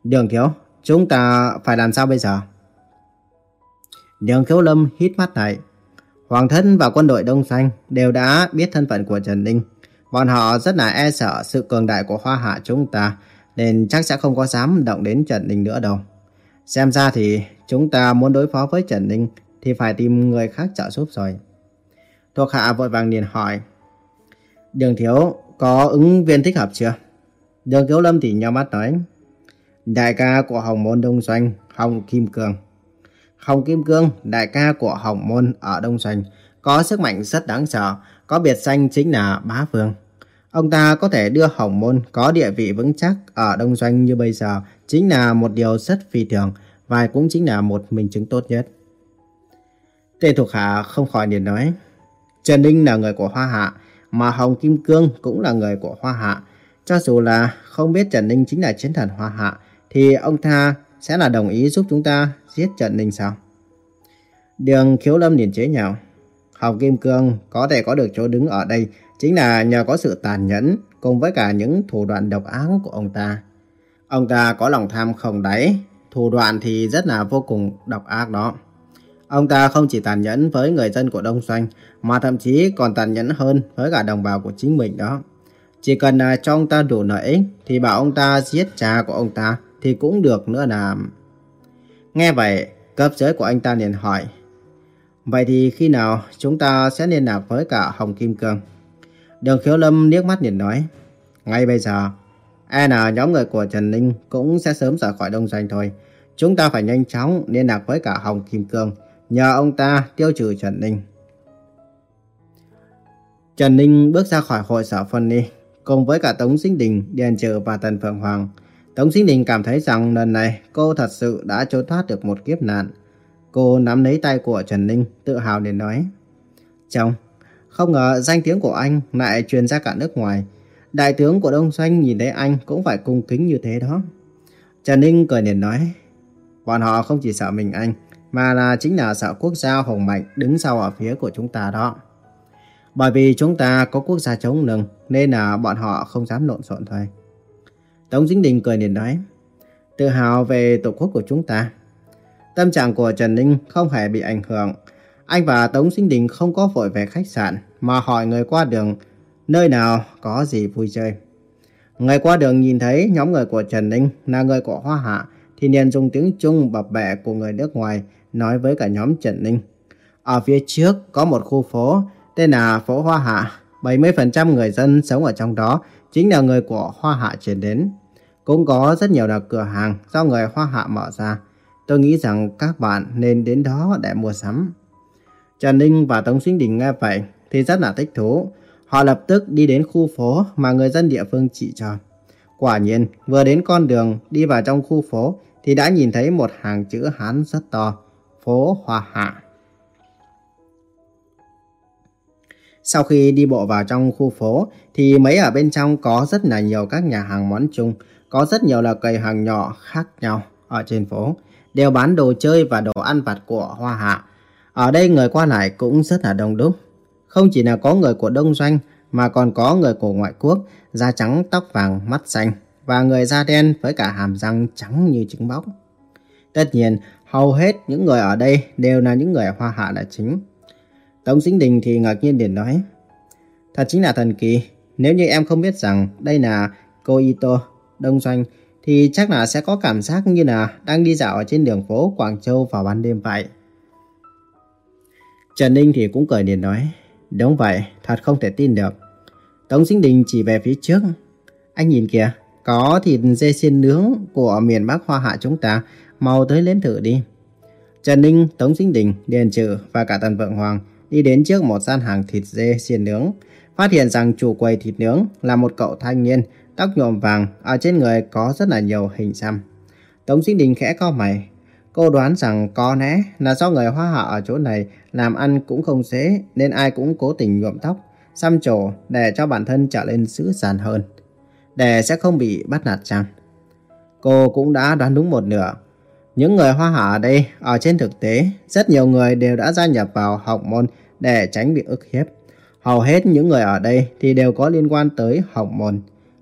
Speaker 1: Đường Kiếu, chúng ta phải làm sao bây giờ? Đường Kiếu Lâm hít mắt lại. Hoàng thân và quân đội Đông Doanh đều đã biết thân phận của Trần Ninh. Bọn họ rất là e sợ sự cường đại của hoa hạ chúng ta, nên chắc sẽ không có dám động đến Trần Ninh nữa đâu. Xem ra thì chúng ta muốn đối phó với Trần Ninh thì phải tìm người khác trợ giúp rồi. Thuộc hạ vội vàng liền hỏi. Đường thiếu có ứng viên thích hợp chưa? Đường thiếu lâm thì nhau mắt nói. Đại ca của Hồng Môn Đông Doanh, Hồng Kim Cương. Hồng Kim Cương, đại ca của Hồng Môn ở Đông Doanh, có sức mạnh rất đáng sợ, có biệt danh chính là Bá Vương. Ông ta có thể đưa Hồng Môn có địa vị vững chắc ở Đông Doanh như bây giờ chính là một điều rất phi thường và cũng chính là một minh chứng tốt nhất. Tề Thuộc Hạ không khỏi liền nói, Trần Ninh là người của Hoa Hạ, mà Hồng Kim Cương cũng là người của Hoa Hạ. Cho dù là không biết Trần Ninh chính là chiến thần Hoa Hạ, thì ông ta sẽ là đồng ý giúp chúng ta giết Trần Ninh sao? Đường khiếu lâm liền chế nhạo. Hồng Kim Cương có thể có được chỗ đứng ở đây chính là nhờ có sự tàn nhẫn cùng với cả những thủ đoạn độc ác của ông ta. Ông ta có lòng tham không đáy, thủ đoạn thì rất là vô cùng độc ác đó. Ông ta không chỉ tàn nhẫn với người dân của Đông Doanh, mà thậm chí còn tàn nhẫn hơn với cả đồng bào của chính mình đó. Chỉ cần là cho ông ta đủ lợi ích, thì bảo ông ta giết cha của ông ta thì cũng được nữa là... Nghe vậy, cấp dưới của anh ta liền hỏi. Vậy thì khi nào chúng ta sẽ liên lạc với cả Hồng Kim Cương? Đường khiếu lâm liếc mắt liền nói. Ngay bây giờ, e là nhóm người của Trần Ninh cũng sẽ sớm rời khỏi Đông Doanh thôi. Chúng ta phải nhanh chóng liên lạc với cả Hồng Kim Cương, nhờ ông ta tiêu trừ Trần Ninh. Trần Ninh bước ra khỏi hội sở phân đi, cùng với cả Tống Sinh Đình, Điền Trừ và Tần Phượng Hoàng. Tống Sinh Đình cảm thấy rằng lần này cô thật sự đã trốn thoát được một kiếp nạn. Cô nắm lấy tay của Trần Ninh, tự hào để nói. Chồng, không ngờ danh tiếng của anh lại truyền ra cả nước ngoài. Đại tướng của Đông Doanh nhìn thấy anh cũng phải cung kính như thế đó. Trần Ninh cười liền nói. Bọn họ không chỉ sợ mình anh, mà là chính là sợ quốc gia hùng mạnh đứng sau ở phía của chúng ta đó. Bởi vì chúng ta có quốc gia chống lưng, nên là bọn họ không dám lộn xộn thôi. Tống Dính Đình cười liền nói, tự hào về tổ quốc của chúng ta. Tâm trạng của Trần Ninh không hề bị ảnh hưởng. Anh và Tống Dính Đình không có vội về khách sạn, mà hỏi người qua đường nơi nào có gì vui chơi. Người qua đường nhìn thấy nhóm người của Trần Ninh là người của Hoa Hạ, thì liền dùng tiếng Trung bập bẹ của người nước ngoài nói với cả nhóm Trần Ninh. Ở phía trước có một khu phố tên là phố Hoa Hạ. 70% người dân sống ở trong đó chính là người của Hoa Hạ chuyển đến. Cũng có rất nhiều là cửa hàng do người Hoa Hạ mở ra. Tôi nghĩ rằng các bạn nên đến đó để mua sắm. Trần Ninh và Tống Sinh Đình nghe vậy thì rất là thích thú. Họ lập tức đi đến khu phố mà người dân địa phương chỉ cho. Quả nhiên, vừa đến con đường đi vào trong khu phố thì đã nhìn thấy một hàng chữ Hán rất to, phố Hoa Hạ. Sau khi đi bộ vào trong khu phố thì mấy ở bên trong có rất là nhiều các nhà hàng món chung, có rất nhiều là quầy hàng nhỏ khác nhau ở trên phố, đều bán đồ chơi và đồ ăn vặt của Hoa Hạ. Ở đây người qua lại cũng rất là đông đúc. Không chỉ là có người của Đông Doanh mà còn có người của ngoại quốc, da trắng tóc vàng mắt xanh và người da đen với cả hàm răng trắng như trứng bóc. Tất nhiên, hầu hết những người ở đây đều là những người Hoa Hạ là chính. Tống Sinh Đình thì ngạc nhiên liền nói. Thật chính là thần kỳ. Nếu như em không biết rằng đây là cô Ito, Đông Doanh, thì chắc là sẽ có cảm giác như là đang đi dạo ở trên đường phố Quảng Châu vào ban đêm vậy. Trần Ninh thì cũng cười liền nói. Đúng vậy, thật không thể tin được. Tống Sinh Đình chỉ về phía trước. Anh nhìn kìa, có thịt dê xiên nướng của miền Bắc Hoa Hạ chúng ta, mau tới nếm thử đi. Trần Ninh, Tống Sinh Đình, Điền Trừ và cả Tần Vượng Hoàng đi đến trước một gian hàng thịt dê xiên nướng, phát hiện rằng chủ quầy thịt nướng là một cậu thanh niên, tóc nhuộm vàng, ở trên người có rất là nhiều hình xăm. Tống Sinh Đình khẽ co mày, cô đoán rằng có lẽ là do người Hoa Hạ ở chỗ này làm ăn cũng không dễ nên ai cũng cố tình nhuộm tóc, xăm trổ để cho bản thân trở lên dữ dằn hơn, để sẽ không bị bắt nạt chăng. Cô cũng đã đoán đúng một nửa. Những người Hoa Hạ ở đây, ở trên thực tế, rất nhiều người đều đã gia nhập vào học môn để tránh bị ức hiếp. Hầu hết những người ở đây thì đều có liên quan tới học môn.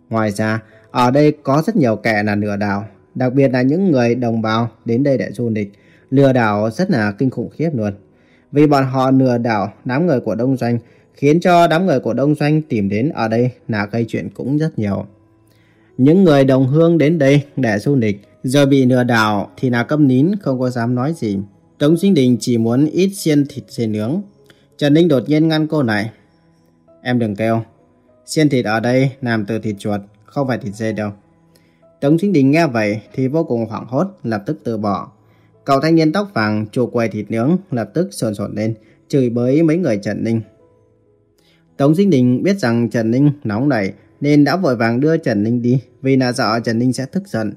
Speaker 1: Ngoài ra, ở đây có rất nhiều kẻ là lừa đảo, đặc biệt là những người đồng bào đến đây để du lịch. Lừa đảo rất là kinh khủng khiếp luôn. Vì bọn họ lừa đảo đám người của Đông Doanh, khiến cho đám người của Đông Doanh tìm đến ở đây là gây chuyện cũng rất nhiều. Những người đồng hương đến đây để du lịch, giờ bị lừa đảo thì nà câm nín không có dám nói gì. Tống Sinh Đình chỉ muốn ít xiên thịt dê nướng. Trần Ninh đột nhiên ngăn cô này. Em đừng kêu. Xiên thịt ở đây làm từ thịt chuột, không phải thịt dê đâu. Tống Sinh Đình nghe vậy thì vô cùng hoảng hốt, lập tức từ bỏ. Cậu thanh niên tóc vàng chủ quầy thịt nướng lập tức sồn sồn lên, chửi bới mấy người Trần Ninh. Tống Sinh Đình biết rằng Trần Ninh nóng nảy nên đã vội vàng đưa Trần Ninh đi vì là sợ Trần Ninh sẽ tức giận.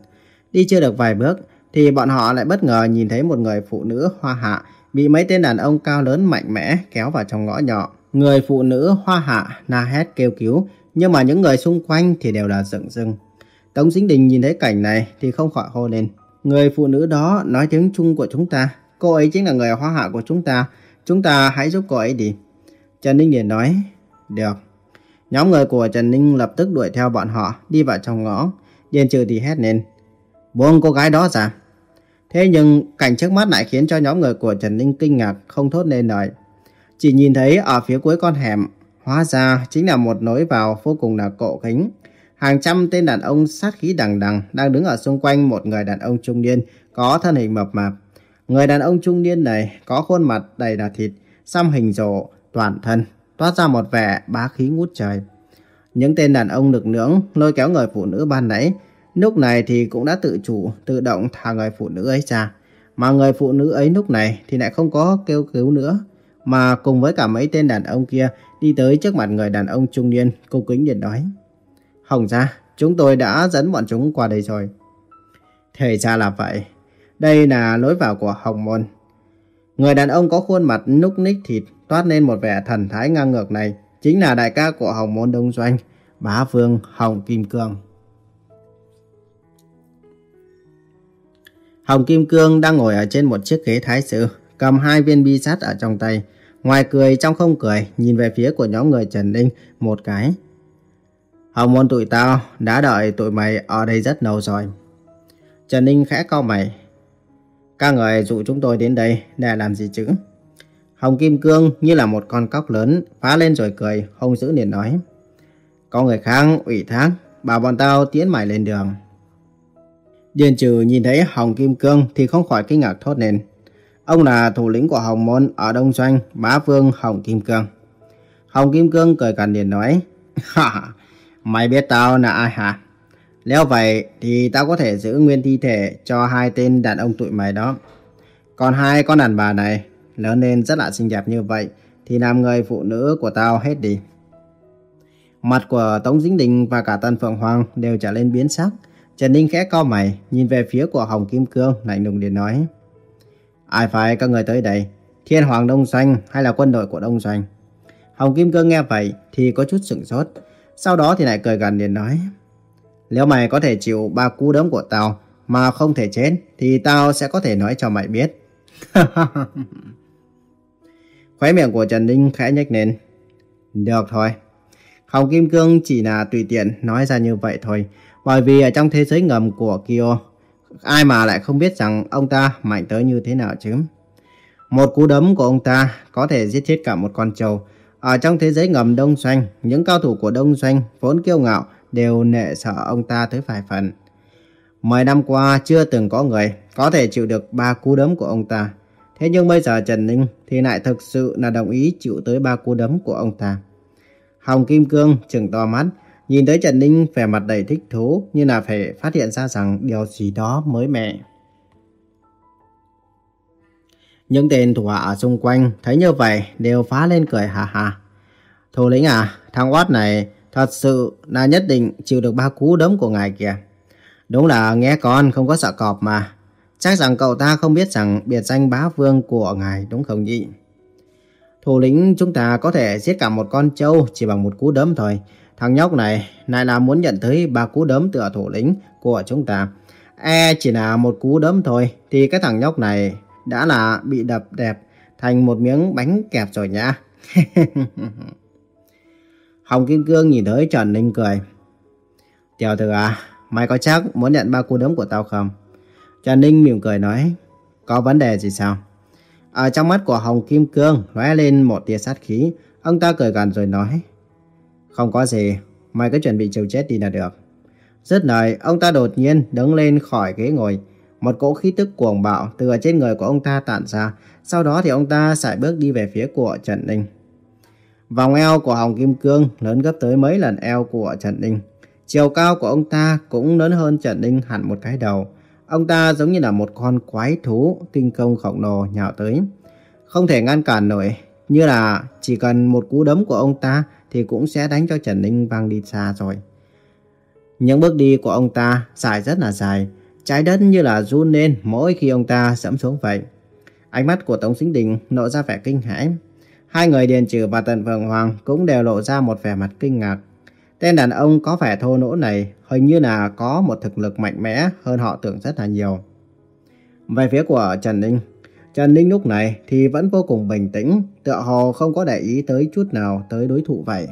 Speaker 1: Đi chưa được vài bước, thì bọn họ lại bất ngờ nhìn thấy một người phụ nữ hoa hạ bị mấy tên đàn ông cao lớn mạnh mẽ kéo vào trong ngõ nhỏ. Người phụ nữ hoa hạ, na hét kêu cứu, nhưng mà những người xung quanh thì đều là dựng dưng. Tống Dính Đình nhìn thấy cảnh này thì không khỏi hô lên. Người phụ nữ đó nói tiếng Trung của chúng ta. Cô ấy chính là người hoa hạ của chúng ta. Chúng ta hãy giúp cô ấy đi. Trần Ninh liền nói. Được. Nhóm người của Trần Ninh lập tức đuổi theo bọn họ đi vào trong ngõ. Điền trừ thì hét lên. Buông cô gái đó ra. Thế nhưng cảnh trước mắt lại khiến cho nhóm người của Trần Ninh kinh ngạc không thốt nên lời. Chỉ nhìn thấy ở phía cuối con hẻm, hóa ra chính là một lối vào vô cùng là cổ kính. Hàng trăm tên đàn ông sát khí đằng đằng đang đứng ở xung quanh một người đàn ông trung niên có thân hình mập mạp. Người đàn ông trung niên này có khuôn mặt đầy đà thịt, xăm hình rộ, toàn thân, toát ra một vẻ bá khí ngút trời. Những tên đàn ông lực nưỡng lôi kéo người phụ nữ ban nãy, lúc này thì cũng đã tự chủ, tự động thả người phụ nữ ấy ra. Mà người phụ nữ ấy lúc này thì lại không có kêu cứu nữa, mà cùng với cả mấy tên đàn ông kia đi tới trước mặt người đàn ông trung niên, cô kính điện nói. Hồng ra, chúng tôi đã dẫn bọn chúng qua đây rồi. Thì ra là vậy. Đây là lối vào của Hồng Môn. Người đàn ông có khuôn mặt núc ních thịt toát lên một vẻ thần thái ngang ngược này chính là đại ca của Hồng Môn Đông Doanh, bá vương Hồng Kim Cương. Hồng Kim Cương đang ngồi ở trên một chiếc ghế thái sư, cầm hai viên bi sắt ở trong tay. Ngoài cười trong không cười, nhìn về phía của nhóm người Trần Ninh một cái. Hồng môn tụi tao đã đợi tụi mày ở đây rất lâu rồi. Trần Ninh khẽ cau mày. Các người dụ chúng tôi đến đây để làm gì chứ? Hồng Kim Cương như là một con cóc lớn, phá lên rồi cười, hung dữ liền nói. Có người khác ủy thác, bảo bọn tao tiến mày lên đường. Điền trừ nhìn thấy Hồng Kim Cương thì không khỏi kinh ngạc thốt lên. Ông là thủ lĩnh của Hồng Môn ở Đông Doanh, bá vương Hồng Kim Cương. Hồng Kim Cương cười cằn liền nói. Mày biết tao là ai hả? Nếu vậy thì tao có thể giữ nguyên thi thể cho hai tên đàn ông tụi mày đó. Còn hai con đàn bà này lớn lên rất là xinh đẹp như vậy thì làm người phụ nữ của tao hết đi. Mặt của Tống Dính Đình và cả Tân Phượng Hoàng đều trở lên biến sắc. Trần Ninh khẽ co mày, nhìn về phía của Hồng Kim Cương, lạnh lùng để nói. Ai phải các người tới đây? Thiên Hoàng Đông Doanh hay là quân đội của Đông Doanh? Hồng Kim Cương nghe vậy thì có chút sửng sốt. Sau đó thì lại cười gần liền nói. Nếu mày có thể chịu ba cú đấm của tao mà không thể chết thì tao sẽ có thể nói cho mày biết. Khóe miệng của Trần Ninh khẽ nhếch lên. Được thôi. Hồng Kim Cương chỉ là tùy tiện nói ra như vậy thôi. Bởi vì ở trong thế giới ngầm của Kyo, ai mà lại không biết rằng ông ta mạnh tới như thế nào chứ. Một cú đấm của ông ta có thể giết chết cả một con trâu. Ở trong thế giới ngầm Đông Doanh, những cao thủ của Đông Doanh vốn kiêu ngạo đều nệ sợ ông ta tới vài phần. Mười năm qua chưa từng có người có thể chịu được ba cú đấm của ông ta. Thế nhưng bây giờ Trần Ninh thì lại thực sự là đồng ý chịu tới ba cú đấm của ông ta. Hồng Kim Cương trừng to mắt, nhìn thấy Trần Ninh vẻ mặt đầy thích thú như là phải phát hiện ra rằng điều gì đó mới mẻ. Những tên thủ hạ ở xung quanh thấy như vậy đều phá lên cười hà hà. Thủ lĩnh à, thằng watt này thật sự là nhất định chịu được ba cú đấm của ngài kìa. Đúng là nghe con không có sợ cọp mà. Chắc rằng cậu ta không biết rằng biệt danh bá vương của ngài đúng không nhỉ? Thủ lĩnh chúng ta có thể giết cả một con trâu chỉ bằng một cú đấm thôi. Thằng nhóc này lại là muốn nhận tới ba cú đấm từ thủ lĩnh của chúng ta. E chỉ là một cú đấm thôi thì cái thằng nhóc này đã là bị đập đẹp thành một miếng bánh kẹp rồi nhá. Hồng Kim Cương nhìn thấy Trần Ninh cười. Tiểu tử à, mày có chắc muốn nhận ba cú đấm của tao không? Trần Ninh mỉm cười nói, có vấn đề gì sao? Ở trong mắt của Hồng Kim Cương lóe lên một tia sát khí, ông ta cười gần rồi nói, không có gì, mày cứ chuẩn bị chịu chết đi là được. Rất lời, ông ta đột nhiên đứng lên khỏi ghế ngồi. Một cỗ khí tức cuồng bạo từ ở trên người của ông ta tản ra. Sau đó thì ông ta sải bước đi về phía của Trần Ninh. Vòng eo của Hồng Kim Cương lớn gấp tới mấy lần eo của Trần Ninh. Chiều cao của ông ta cũng lớn hơn Trần Ninh hẳn một cái đầu. Ông ta giống như là một con quái thú kinh công khổng lồ nhào tới. Không thể ngăn cản nổi, như là chỉ cần một cú đấm của ông ta thì cũng sẽ đánh cho Trần Ninh văng đi xa rồi. Những bước đi của ông ta dài rất là dài, trái đất như là run lên mỗi khi ông ta sẫm xuống vậy. Ánh mắt của Tống Sinh Đình lộ ra vẻ kinh hãi. Hai người Điền Trừ và Tần Vượng Hoàng cũng đều lộ ra một vẻ mặt kinh ngạc. Tên đàn ông có vẻ thô lỗ này hình như là có một thực lực mạnh mẽ hơn họ tưởng rất là nhiều. Về phía của Trần Ninh, Trần Ninh lúc này thì vẫn vô cùng bình tĩnh, tựa hồ không có để ý tới chút nào tới đối thủ vậy.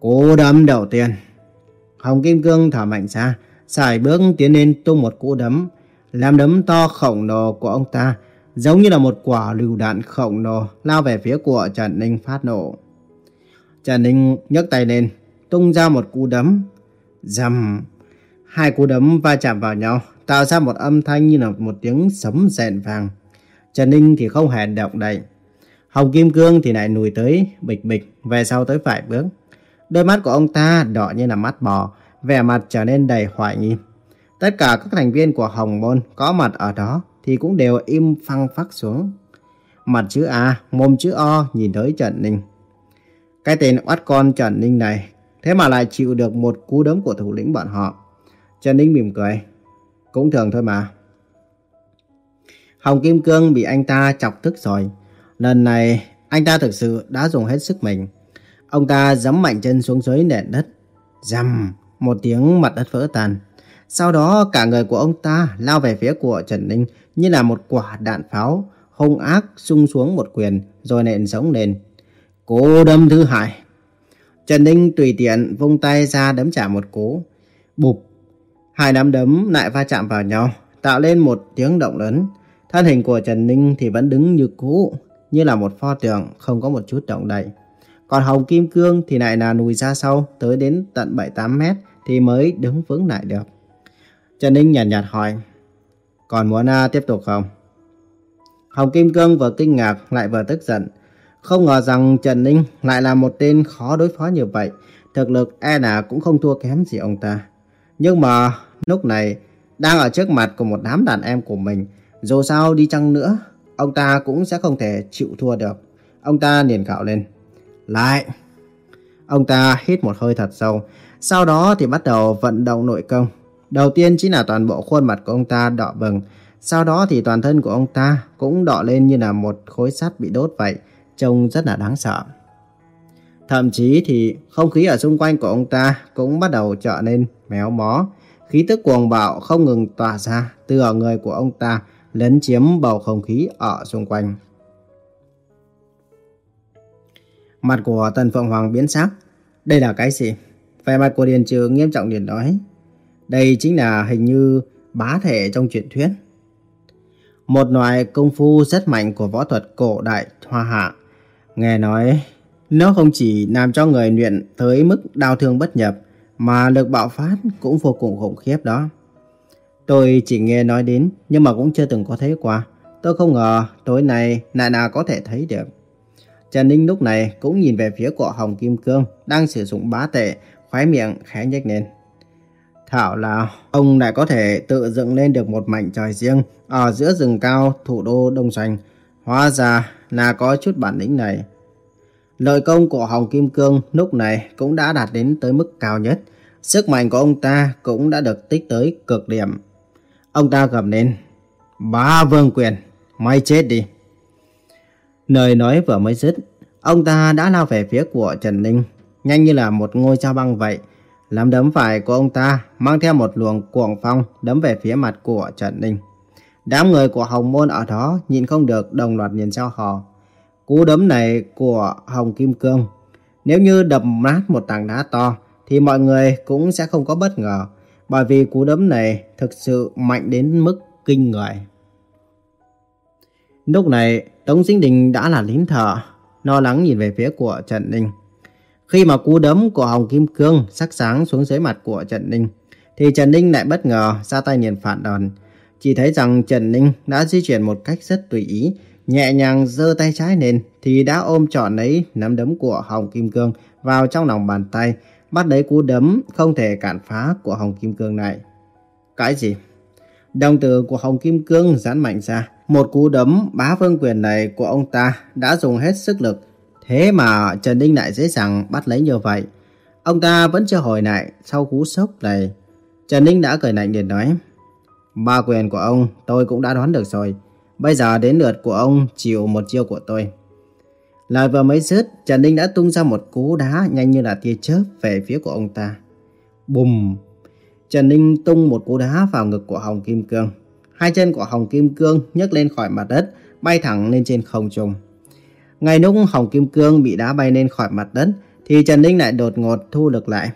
Speaker 1: Cú đấm đầu tiên. Hồng Kim Cương thở mạnh ra, xài bước tiến lên tung một cú đấm, làm đấm to khổng lồ của ông ta giống như là một quả lựu đạn khổng lồ lao về phía của Trần Ninh phát nổ. Trần Ninh nhấc tay lên, tung ra một cú đấm. Dầm! Hai cú đấm va chạm vào nhau, tạo ra một âm thanh như là một tiếng sấm rèn vàng. Trần Ninh thì không hề động đậy. Hồng Kim Cương thì lại lùi tới bịch bịch, về sau tới phải bước. Đôi mắt của ông ta đỏ như là mắt bò, vẻ mặt trở nên đầy hoài nghi. Tất cả các thành viên của Hồng Môn có mặt ở đó thì cũng đều im phăng phắc xuống. Mặt chữ A, mồm chữ O nhìn tới Trần Ninh. Cái tên oát con Trần Ninh này, thế mà lại chịu được một cú đấm của thủ lĩnh bọn họ. Trần Ninh mỉm cười. Cũng thường thôi mà. Hồng Kim Cương bị anh ta chọc tức rồi. Lần này, anh ta thực sự đã dùng hết sức mình. Ông ta giẫm mạnh chân xuống dưới nền đất. Rầm, một tiếng mặt đất vỡ tan. Sau đó cả người của ông ta lao về phía của Trần Ninh như là một quả đạn pháo, hung ác sung xuống một quyền rồi nện sống lên. Cố đâm thứ hai. Trần Ninh tùy tiện vung tay ra đấm trả một cú. Bụp. Hai nắm đấm lại va chạm vào nhau, tạo lên một tiếng động lớn. Thân hình của Trần Ninh thì vẫn đứng như cũ, như là một pho tượng không có một chút động đậy. Còn Hồng Kim Cương thì lại là lùi ra sau tới đến tận 7-8 mét thì mới đứng vững lại được. Trần Ninh nhàn nhạt, nhạt hỏi, còn muốn à, tiếp tục không? Hồng Kim Cương vừa kinh ngạc lại vừa tức giận. Không ngờ rằng Trần Ninh lại là một tên khó đối phó như vậy. Thực lực e là cũng không thua kém gì ông ta. Nhưng mà lúc này đang ở trước mặt của một đám đàn em của mình. Dù sao đi chăng nữa, ông ta cũng sẽ không thể chịu thua được. Ông ta liền cạo lên. Lại! Ông ta hít một hơi thật sâu. Sau đó thì bắt đầu vận động nội công. Đầu tiên chính là toàn bộ khuôn mặt của ông ta đỏ bừng. Sau đó thì toàn thân của ông ta cũng đỏ lên như là một khối sắt bị đốt vậy trông rất là đáng sợ. Thậm chí thì không khí ở xung quanh của ông ta cũng bắt đầu trở nên méo mó. Khí tức cuồng bạo không ngừng tỏa ra từ ở người của ông ta lấn chiếm bầu không khí ở xung quanh. Mặt của Tần Phượng Hoàng biến sắc. Đây là cái gì? Vẻ mặt của Điền Trừ nghiêm trọng liền nói. Đây chính là hình như bá thể trong truyền thuyết. Một loại công phu rất mạnh của võ thuật cổ đại hoa hạ Nghe nói, nó không chỉ làm cho người luyện tới mức đau thương bất nhập, mà lực bạo phát cũng vô cùng khủng khiếp đó. Tôi chỉ nghe nói đến, nhưng mà cũng chưa từng có thấy qua. Tôi không ngờ tối nay lại nào có thể thấy được. Trần Ninh lúc này cũng nhìn về phía của Hồng Kim Cương đang sử dụng bá tệ, khoái miệng khẽ nhếch lên. Thảo là ông lại có thể tự dựng lên được một mảnh trời riêng ở giữa rừng cao thủ đô Đông Doanh. Hóa ra là có chút bản lĩnh này. Lợi công của Hồng Kim Cương lúc này cũng đã đạt đến tới mức cao nhất. Sức mạnh của ông ta cũng đã được tích tới cực điểm. Ông ta gầm lên. Ba vương quyền, mày chết đi. Lời nói vừa mới dứt, ông ta đã lao về phía của Trần Ninh, nhanh như là một ngôi sao băng vậy. làm đấm phải của ông ta mang theo một luồng cuồng phong đấm về phía mặt của Trần Ninh. Đám người của Hồng Môn ở đó nhìn không được đồng loạt nhìn sao họ. Cú đấm này của Hồng Kim Cương, nếu như đập nát một tảng đá to, thì mọi người cũng sẽ không có bất ngờ, bởi vì cú đấm này thực sự mạnh đến mức kinh người. Lúc này, Tống Sinh Đình đã là lính thở, lo lắng nhìn về phía của Trần Ninh. Khi mà cú đấm của Hồng Kim Cương sắc sáng xuống dưới mặt của Trần Ninh, thì Trần Ninh lại bất ngờ ra tay liền phản đòn. Chỉ thấy rằng Trần Ninh đã di chuyển một cách rất tùy ý, nhẹ nhàng giơ tay trái lên thì đã ôm trọn lấy nắm đấm của Hồng Kim Cương vào trong lòng bàn tay, bắt lấy cú đấm không thể cản phá của Hồng Kim Cương này. Cái gì? Đồng tử của Hồng Kim Cương giãn mạnh ra. Một cú đấm bá vương quyền này của ông ta đã dùng hết sức lực. Thế mà Trần Ninh lại dễ dàng bắt lấy như vậy. Ông ta vẫn chưa hồi lại sau cú sốc này. Trần Ninh đã cười lạnh liền nói. Ba quyền của ông tôi cũng đã đoán được rồi. Bây giờ đến lượt của ông chịu một chiêu của tôi. Lời vừa mới dứt, Trần Ninh đã tung ra một cú đá nhanh như là tia chớp về phía của ông ta. Bùm! Trần Ninh tung một cú đá vào ngực của Hồng Kim Cương. Hai chân của Hồng Kim Cương nhấc lên khỏi mặt đất, bay thẳng lên trên không trung. Ngay lúc Hồng Kim Cương bị đá bay lên khỏi mặt đất, thì Trần Ninh lại đột ngột thu lực lại.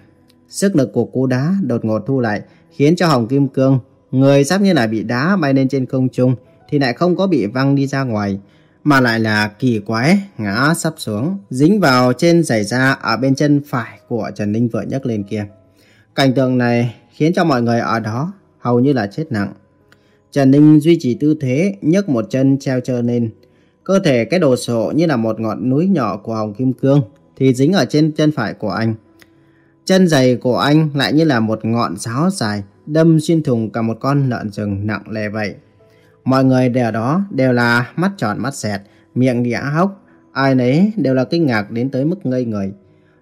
Speaker 1: Sức lực của cú đá đột ngột thu lại, khiến cho Hồng Kim Cương, người sắp như là bị đá bay lên trên không trung, thì lại không có bị văng đi ra ngoài, mà lại là kỳ quái, ngã sắp xuống, dính vào trên giày da ở bên chân phải của Trần Ninh vừa nhấc lên kia. Cảnh tượng này khiến cho mọi người ở đó hầu như là chết nặng. Trần Ninh duy trì tư thế, nhấc một chân treo trơ lên. Cơ thể cái đồ sộ như là một ngọn núi nhỏ của Hồng Kim Cương thì dính ở trên chân phải của anh. Chân giày của anh lại như là một ngọn giáo dài đâm xuyên thùng cả một con lợn rừng nặng lề vậy. Mọi người đều đó đều là mắt tròn mắt xẹt, miệng đĩa hốc. Ai nấy đều là kinh ngạc đến tới mức ngây người.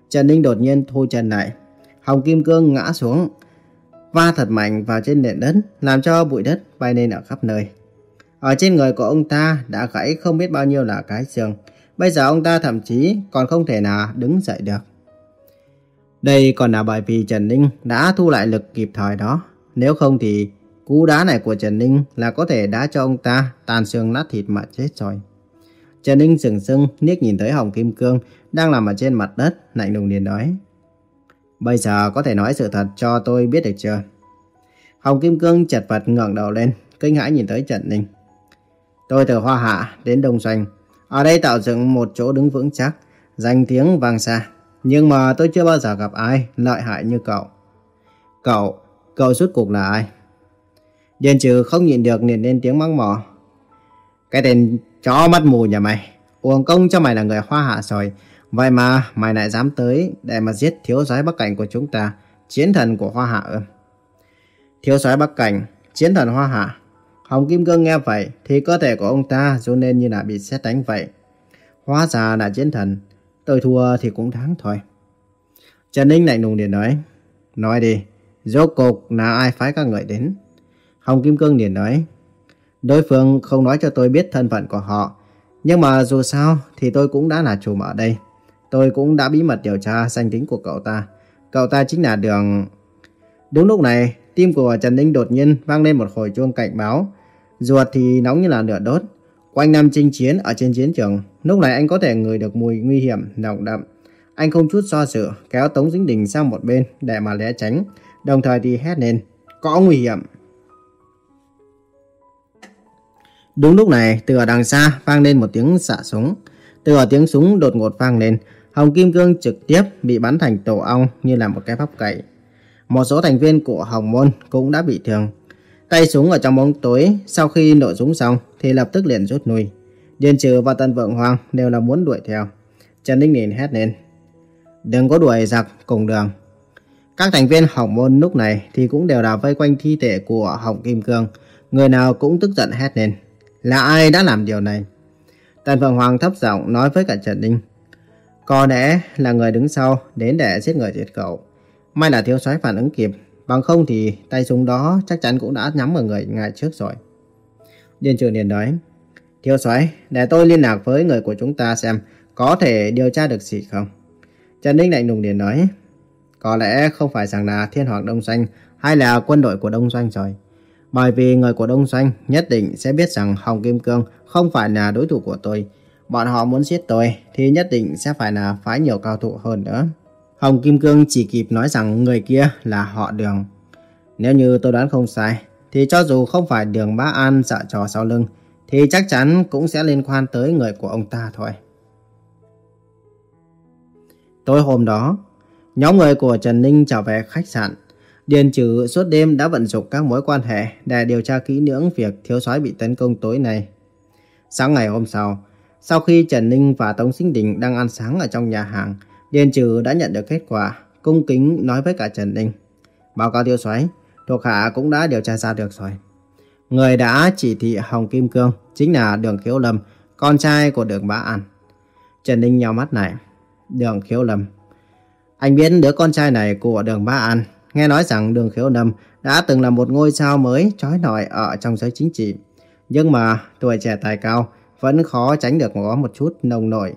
Speaker 1: Trần Ninh đột nhiên thu chân lại. Hồng Kim Cương ngã xuống, va thật mạnh vào trên nền đất, làm cho bụi đất bay lên ở khắp nơi. Ở trên người của ông ta đã gãy không biết bao nhiêu là cái xương. Bây giờ ông ta thậm chí còn không thể nào đứng dậy được. Đây còn là bởi vì Trần Ninh đã thu lại lực kịp thời đó. Nếu không thì cú đá này của Trần Ninh là có thể đá cho ông ta tàn xương nát thịt mà chết rồi. Trần Ninh sừng sưng liếc nhìn tới Hồng Kim Cương đang nằm ở trên mặt đất, lạnh lùng liền nói. Bây giờ có thể nói sự thật cho tôi biết được chưa? Hồng Kim Cương chật vật ngẩng đầu lên, kinh hãi nhìn tới Trần Ninh. Tôi từ Hoa Hạ đến Đông Doanh. Ở đây tạo dựng một chỗ đứng vững chắc, danh tiếng vang xa. Nhưng mà tôi chưa bao giờ gặp ai lợi hại như cậu. Cậu, cậu suốt cuộc là ai? Diên trừ không nhịn được liền lên tiếng mắng mỏ. Cái tên chó mắt mù nhà mày. Uổng công cho mày là người Hoa Hạ rồi. Vậy mà mày lại dám tới để mà giết thiếu soái Bắc Cảnh của chúng ta, chiến thần của Hoa Hạ ư? Thiếu soái Bắc Cảnh, chiến thần Hoa Hạ. Hồng Kim Cương nghe vậy thì cơ thể của ông ta run lên như là bị xét đánh vậy. Hóa ra là chiến thần, tôi thua thì cũng đáng thôi. Trần Ninh lạnh lùng liền nói, nói đi, rốt cục là ai phái các người đến? Hồng Kim Cương liền nói, đối phương không nói cho tôi biết thân phận của họ, nhưng mà dù sao thì tôi cũng đã là chủ ở đây. Tôi cũng đã bí mật điều tra danh tính của cậu ta. Cậu ta chính là Đường... Đúng lúc này, tim của Trần Ninh đột nhiên vang lên một hồi chuông cảnh báo. Ruột thì nóng như là lửa đốt. Quanh năm chinh chiến ở trên chiến trường, lúc này anh có thể ngửi được mùi nguy hiểm nồng đậm. Anh không chút do dự, kéo Tống Dính Đình sang một bên để mà né tránh, đồng thời thì hét lên, có nguy hiểm. Đúng lúc này, từ ở đằng xa vang lên một tiếng xạ súng. Từ ở tiếng súng đột ngột vang lên, Hồng Kim Cương trực tiếp bị bắn thành tổ ong như là một cái bắp cày. Một số thành viên của Hồng Môn cũng đã bị thương. Tay súng ở trong bóng tối, sau khi nổ súng xong thì lập tức liền rút lui. Điền Trừ và Tân Vượng Hoàng đều là muốn đuổi theo. Trần Ninh Nhìn hét lên. Đừng có đuổi giặc cùng đường. Các thành viên Hồng Môn lúc này thì cũng đều là vây quanh thi thể của Hồng Kim Cương. Người nào cũng tức giận hét lên. Là ai đã làm điều này? Tần Phượng Hoàng thấp giọng nói với cả Trần Ninh. Có lẽ là người đứng sau đến để giết người diệt cậu. May là thiếu soái phản ứng kịp, bằng không thì tay súng đó chắc chắn cũng đã nhắm vào người ngài trước rồi. Điền trường liền nói, thiếu soái để tôi liên lạc với người của chúng ta xem có thể điều tra được gì không. Trần Ninh lạnh lùng liền nói, có lẽ không phải rằng là thiên hoàng đông doanh hay là quân đội của đông doanh rồi. Bởi vì người của Đông Doanh nhất định sẽ biết rằng Hồng Kim Cương không phải là đối thủ của tôi. Bọn họ muốn giết tôi thì nhất định sẽ phải là phái nhiều cao thủ hơn nữa. Hồng Kim Cương chỉ kịp nói rằng người kia là họ đường. Nếu như tôi đoán không sai, thì cho dù không phải đường Bá An sợ trò sau lưng, thì chắc chắn cũng sẽ liên quan tới người của ông ta thôi. Tối hôm đó, nhóm người của Trần Ninh trở về khách sạn. Điền trừ suốt đêm đã vận dụng các mối quan hệ để điều tra kỹ lưỡng việc thiếu soái bị tấn công tối nay. Sáng ngày hôm sau, sau khi Trần Ninh và Tống Sinh Đình đang ăn sáng ở trong nhà hàng, Điền trừ đã nhận được kết quả, cung kính nói với cả Trần Ninh. Báo cáo thiếu soái, thuộc hạ cũng đã điều tra ra được rồi. Người đã chỉ thị Hồng Kim Cương chính là Đường Khiếu Lâm, con trai của Đường Bá An. Trần Ninh nhau mắt này. Đường Khiếu Lâm. Anh biết đứa con trai này của Đường Bá An. Nghe nói rằng Đường Khiếu Lâm đã từng là một ngôi sao mới trói nổi ở trong giới chính trị. Nhưng mà tuổi trẻ tài cao vẫn khó tránh được có một chút nông nổi.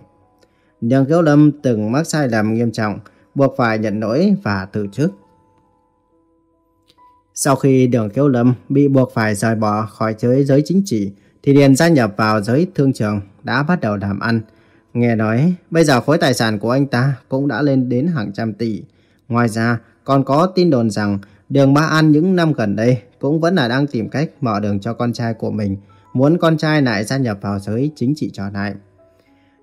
Speaker 1: Đường Khiếu Lâm từng mắc sai lầm nghiêm trọng, buộc phải nhận lỗi và từ chức. Sau khi Đường Khiếu Lâm bị buộc phải rời bỏ khỏi giới giới chính trị, thì liền gia nhập vào giới thương trường, đã bắt đầu làm ăn. Nghe nói, bây giờ khối tài sản của anh ta cũng đã lên đến hàng trăm tỷ. Ngoài ra, còn có tin đồn rằng Đường Ba An những năm gần đây cũng vẫn là đang tìm cách mở đường cho con trai của mình, muốn con trai lại gia nhập vào giới chính trị trò lại.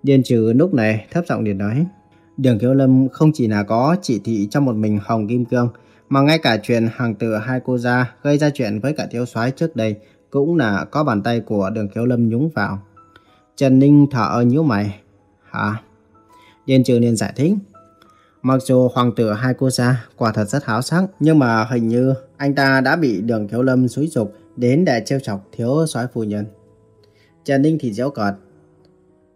Speaker 1: Điền trừ lúc này thấp giọng điện nói, Đường Kiều Lâm không chỉ là có chỉ thị cho một mình Hồng Kim Cương, mà ngay cả chuyện hàng tử hai cô gia gây ra chuyện với cả thiếu soái trước đây cũng là có bàn tay của đường Kiều Lâm nhúng vào. Trần Ninh thở ơ nhíu mày. Hả? Điền trừ nên giải thích. Mặc dù hoàng tử hai cô gia quả thật rất háo sắc, nhưng mà hình như anh ta đã bị đường thiếu Lâm xúi dục đến để trêu chọc thiếu soái phu nhân. Trần Ninh thì giễu cợt.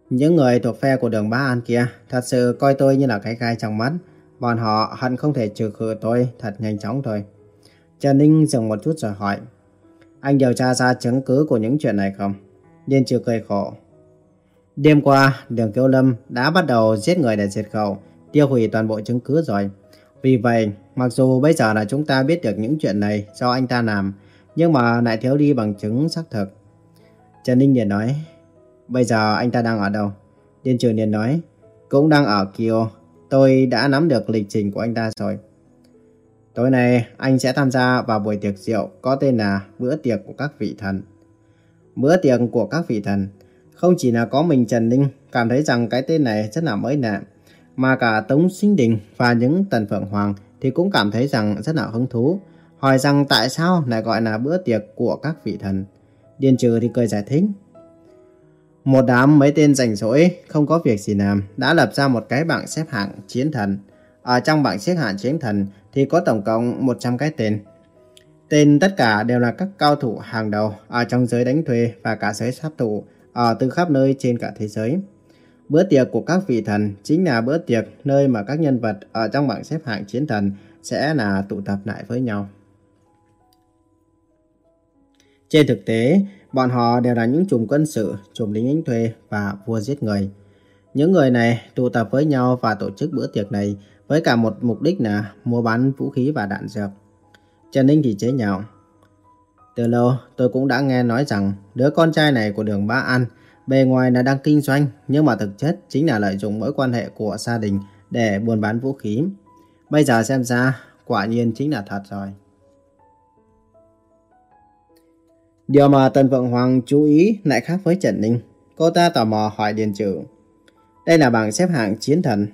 Speaker 1: Những người thuộc phe của đường Bá An kia thật sự coi tôi như là cái gai trong mắt. Bọn họ hận không thể trừ khử tôi thật nhanh chóng thôi. Trần Ninh dừng một chút rồi hỏi. Anh điều tra ra chứng cứ của những chuyện này không? Điên chưa cười khổ. Đêm qua, Đường Kiêu Lâm đã bắt đầu giết người để diệt khẩu, tiêu hủy toàn bộ chứng cứ rồi. Vì vậy, mặc dù bây giờ là chúng ta biết được những chuyện này do anh ta làm, nhưng mà lại thiếu đi bằng chứng xác thực. Trần Ninh liền nói, bây giờ anh ta đang ở đâu? Điên Trường liền nói, cũng đang ở Kyo. Tôi đã nắm được lịch trình của anh ta rồi. Tối nay anh sẽ tham gia vào buổi tiệc rượu có tên là bữa tiệc của các vị thần. Bữa tiệc của các vị thần không chỉ là có mình Trần Ninh cảm thấy rằng cái tên này rất là mới lạ, mà cả Tống Sinh Đình và những tần phượng hoàng thì cũng cảm thấy rằng rất là hứng thú, hỏi rằng tại sao lại gọi là bữa tiệc của các vị thần. Điền trừ thì cười giải thích. Một đám mấy tên rảnh rỗi, không có việc gì làm, đã lập ra một cái bảng xếp hạng chiến thần. Ở trong bảng xếp hạng chiến thần thì có tổng cộng 100 cái tên. Tên tất cả đều là các cao thủ hàng đầu ở trong giới đánh thuê và cả giới sát thủ ở từ khắp nơi trên cả thế giới. Bữa tiệc của các vị thần chính là bữa tiệc nơi mà các nhân vật ở trong bảng xếp hạng chiến thần sẽ là tụ tập lại với nhau. Trên thực tế, bọn họ đều là những chùm quân sự, chùm lính đánh thuê và vua giết người. Những người này tụ tập với nhau và tổ chức bữa tiệc này với cả một mục đích là mua bán vũ khí và đạn dược. Trần Ninh thì chế nhạo. Từ lâu tôi cũng đã nghe nói rằng đứa con trai này của đường Ba An bề ngoài là đang kinh doanh nhưng mà thực chất chính là lợi dụng mối quan hệ của gia đình để buôn bán vũ khí. Bây giờ xem ra quả nhiên chính là thật rồi. Điều mà Tần Vượng Hoàng chú ý lại khác với Trần Ninh. Cô ta tò mò hỏi Điền Trừ. Đây là bảng xếp hạng chiến thần.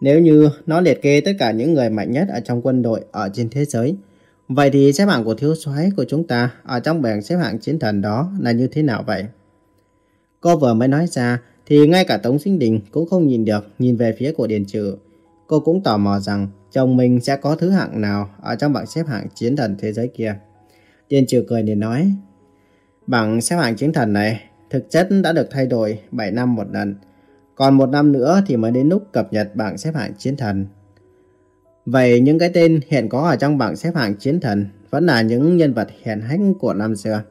Speaker 1: Nếu như nó liệt kê tất cả những người mạnh nhất ở trong quân đội ở trên thế giới, vậy thì xếp hạng của thiếu soái của chúng ta ở trong bảng xếp hạng chiến thần đó là như thế nào vậy? Cô vừa mới nói ra thì ngay cả Tống Sinh Đình cũng không nhìn được nhìn về phía của Điền Trừ. Cô cũng tò mò rằng chồng mình sẽ có thứ hạng nào ở trong bảng xếp hạng chiến thần thế giới kia. Điền Trừ cười liền nói, bảng xếp hạng chiến thần này thực chất đã được thay đổi 7 năm một lần. Còn một năm nữa thì mới đến lúc cập nhật bảng xếp hạng chiến thần. Vậy những cái tên hiện có ở trong bảng xếp hạng chiến thần vẫn là những nhân vật hiển hách của năm xưa.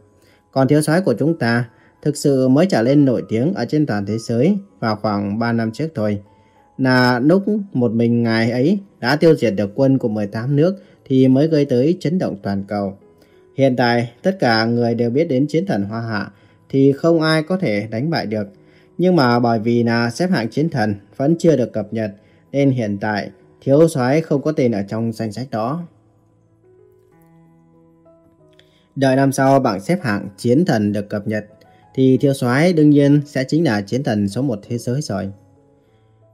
Speaker 1: Còn thiếu soái của chúng ta thực sự mới trở lên nổi tiếng ở trên toàn thế giới vào khoảng 3 năm trước thôi. Là lúc một mình ngài ấy đã tiêu diệt được quân của 18 nước thì mới gây tới chấn động toàn cầu. Hiện tại, tất cả người đều biết đến chiến thần Hoa Hạ thì không ai có thể đánh bại được. Nhưng mà bởi vì là xếp hạng chiến thần vẫn chưa được cập nhật nên hiện tại thiếu soái không có tên ở trong danh sách đó. Đợi năm sau bảng xếp hạng chiến thần được cập nhật thì thiếu soái đương nhiên sẽ chính là chiến thần số một thế giới rồi.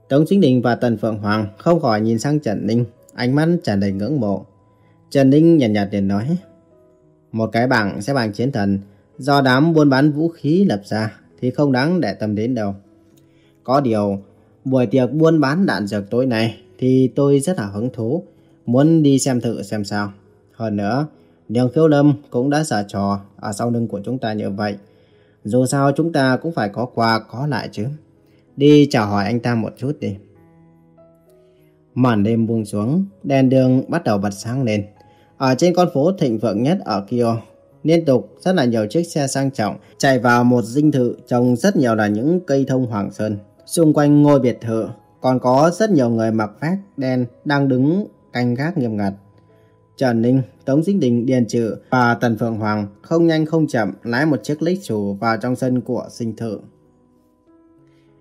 Speaker 1: Tống Chính Đình và Tần Phượng Hoàng không khỏi nhìn sang Trần Ninh, ánh mắt tràn đầy ngưỡng mộ. Trần Ninh nhàn nhạt liền nói, một cái bảng sẽ bằng chiến thần, do đám buôn bán vũ khí lập ra thì không đáng để tâm đến đâu. Có điều, buổi tiệc buôn bán đạn dược tối nay thì tôi rất là hứng thú, muốn đi xem thử xem sao. Hơn nữa, Đường Khiếu Lâm cũng đã giả trò ở sau lưng của chúng ta như vậy. Dù sao chúng ta cũng phải có quà có lại chứ. Đi chào hỏi anh ta một chút đi. Màn đêm buông xuống, đèn đường bắt đầu bật sáng lên. Ở trên con phố thịnh vượng nhất ở Kyo, liên tục rất là nhiều chiếc xe sang trọng chạy vào một dinh thự trồng rất nhiều là những cây thông hoàng sơn. Xung quanh ngôi biệt thự còn có rất nhiều người mặc vest đen đang đứng canh gác nghiêm ngặt. Trần Ninh, Tống Dĩnh Đình, Điền Trự và Tần Phượng Hoàng không nhanh không chậm lái một chiếc lích chủ vào trong sân của sinh thự.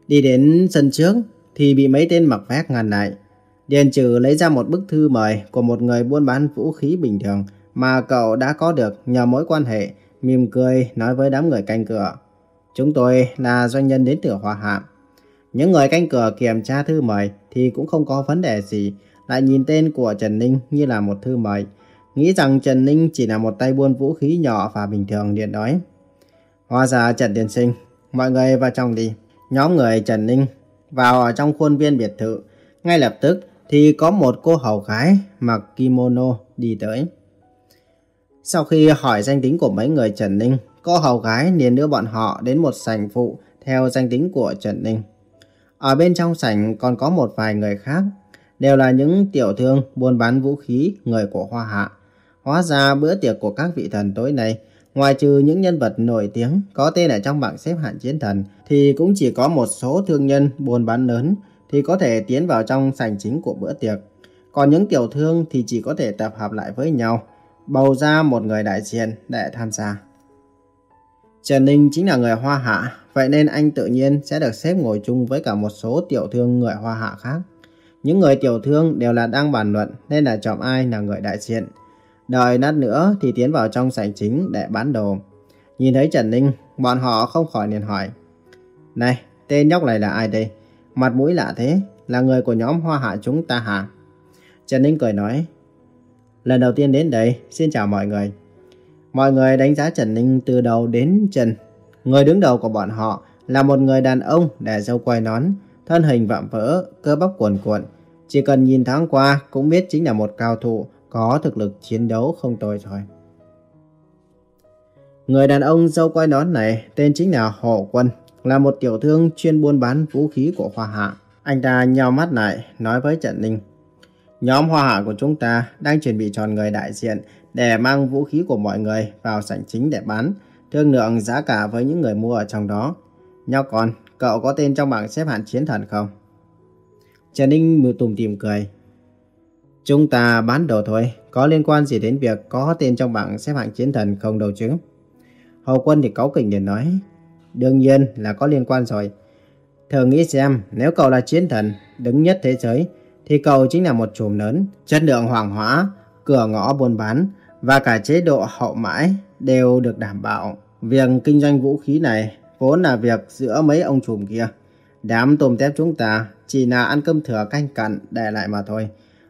Speaker 1: Đi đến sân trước thì bị mấy tên mặc vest ngăn lại. Điền Trừ lấy ra một bức thư mời của một người buôn bán vũ khí bình thường mà cậu đã có được nhờ mối quan hệ, mỉm cười nói với đám người canh cửa. Chúng tôi là doanh nhân đến từ Hoa Hạ. Những người canh cửa kiểm tra thư mời thì cũng không có vấn đề gì, lại nhìn tên của Trần Ninh như là một thư mời. Nghĩ rằng Trần Ninh chỉ là một tay buôn vũ khí nhỏ và bình thường điện nói. Hóa ra Trần Tiên Sinh, mọi người vào trong đi. Nhóm người Trần Ninh vào ở trong khuôn viên biệt thự. Ngay lập tức thì có một cô hầu gái mặc kimono đi tới. Sau khi hỏi danh tính của mấy người Trần Ninh, cô hầu gái liền đưa bọn họ đến một sảnh phụ theo danh tính của Trần Ninh. Ở bên trong sảnh còn có một vài người khác, đều là những tiểu thương buôn bán vũ khí người của Hoa Hạ. Hóa ra bữa tiệc của các vị thần tối nay, ngoài trừ những nhân vật nổi tiếng có tên ở trong bảng xếp hạng chiến thần, thì cũng chỉ có một số thương nhân buôn bán lớn thì có thể tiến vào trong sảnh chính của bữa tiệc. Còn những tiểu thương thì chỉ có thể tập hợp lại với nhau, bầu ra một người đại diện để tham gia. Trần Ninh chính là người Hoa Hạ, vậy nên anh tự nhiên sẽ được xếp ngồi chung với cả một số tiểu thương người Hoa Hạ khác. Những người tiểu thương đều là đang bàn luận nên là chọn ai là người đại diện. Đợi nát nữa thì tiến vào trong sảnh chính để bán đồ. Nhìn thấy Trần Ninh, bọn họ không khỏi liền hỏi. Này, tên nhóc này là ai đây? Mặt mũi lạ thế, là người của nhóm Hoa Hạ chúng ta hả? Trần Ninh cười nói. Lần đầu tiên đến đây, xin chào mọi người. Mọi người đánh giá Trần Ninh từ đầu đến chân. Người đứng đầu của bọn họ là một người đàn ông đẻ râu quai nón, thân hình vạm vỡ, cơ bắp cuồn cuộn. Chỉ cần nhìn thoáng qua cũng biết chính là một cao thủ có thực lực chiến đấu không tồi rồi. Người đàn ông dâu quay nón này tên chính là Hồ Quân, là một tiểu thương chuyên buôn bán vũ khí của Hoa Hạ. Anh ta nhào mắt lại, nói với Trần Ninh. Nhóm Hoa Hạ của chúng ta đang chuẩn bị chọn người đại diện để mang vũ khí của mọi người vào sảnh chính để bán, thương lượng giá cả với những người mua ở trong đó. Nhóc con, cậu có tên trong bảng xếp hạng chiến thần không? Trần Ninh mưu tùm tìm cười. Chúng ta bán đồ thôi, có liên quan gì đến việc có tên trong bảng xếp hạng chiến thần không đâu chứ? Hầu quân thì cáu kỉnh để nói. Đương nhiên là có liên quan rồi. Thử nghĩ xem, nếu cậu là chiến thần, đứng nhất thế giới, thì cậu chính là một chùm lớn, chất lượng hoàng hóa, cửa ngõ buôn bán và cả chế độ hậu mãi đều được đảm bảo. Việc kinh doanh vũ khí này vốn là việc giữa mấy ông chùm kia. Đám tôm tép chúng ta chỉ là ăn cơm thừa canh cặn để lại mà thôi.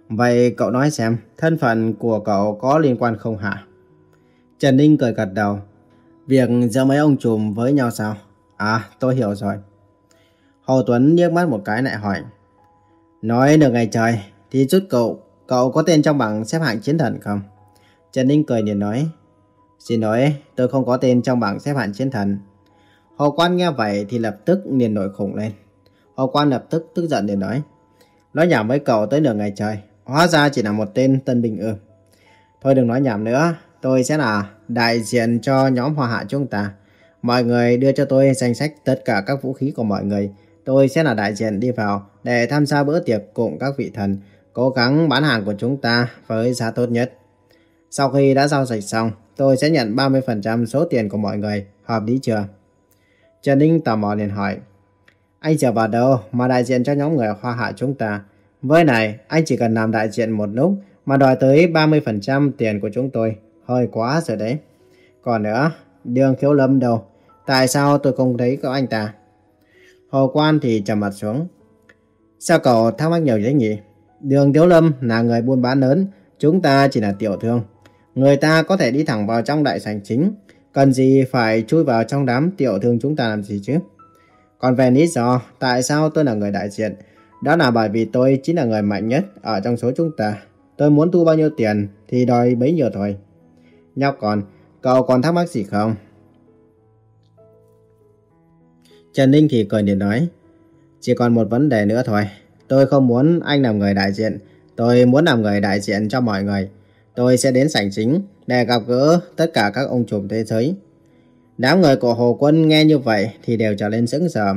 Speaker 1: Vậy cậu nói xem, thân phận của cậu có liên quan không hả? Trần Ninh cười gật đầu. Việc giữa mấy ông trùm với nhau sao? À, tôi hiểu rồi. Hồ Tuấn liếc mắt một cái lại hỏi. Nói được ngày trời, thì chút cậu, cậu có tên trong bảng xếp hạng chiến thần không? Trần Ninh cười liền nói. Xin lỗi, tôi không có tên trong bảng xếp hạng chiến thần. Hồ Quan nghe vậy thì lập tức liền nổi khủng lên. Hồ Quan lập tức tức giận để nói. Nói nhảm với cậu tới nửa ngày trời, hóa ra chỉ là một tên tân binh ư. Thôi đừng nói nhảm nữa, tôi sẽ là đại diện cho nhóm hòa hạ chúng ta. Mọi người đưa cho tôi danh sách tất cả các vũ khí của mọi người. Tôi sẽ là đại diện đi vào để tham gia bữa tiệc cùng các vị thần, cố gắng bán hàng của chúng ta với giá tốt nhất. Sau khi đã giao dịch xong, tôi sẽ nhận 30% số tiền của mọi người, hợp lý chưa? Trần Ninh tò mò liền hỏi. Anh chờ vào đâu mà đại diện cho nhóm người hoa hạ chúng ta? Với này, anh chỉ cần làm đại diện một lúc mà đòi tới 30% tiền của chúng tôi. Hơi quá rồi đấy. Còn nữa, đường khiếu lâm đâu? Tại sao tôi không thấy có anh ta? Hồ Quan thì trầm mặt xuống. Sao cậu thắc mắc nhiều thế nhỉ? Đường Thiếu Lâm là người buôn bán lớn, chúng ta chỉ là tiểu thương. Người ta có thể đi thẳng vào trong đại sảnh chính, cần gì phải chui vào trong đám tiểu thương chúng ta làm gì chứ? Còn về lý do tại sao tôi là người đại diện, đó là bởi vì tôi chính là người mạnh nhất ở trong số chúng ta. Tôi muốn thu bao nhiêu tiền thì đòi bấy nhiêu thôi. Nhóc còn, cậu còn thắc mắc gì không? Trần Ninh thì cười điện nói, chỉ còn một vấn đề nữa thôi. Tôi không muốn anh làm người đại diện, tôi muốn làm người đại diện cho mọi người. Tôi sẽ đến sảnh chính để gặp gỡ tất cả các ông trùm thế giới. Đám người của Hồ Quân nghe như vậy thì đều trở lên sững sờ.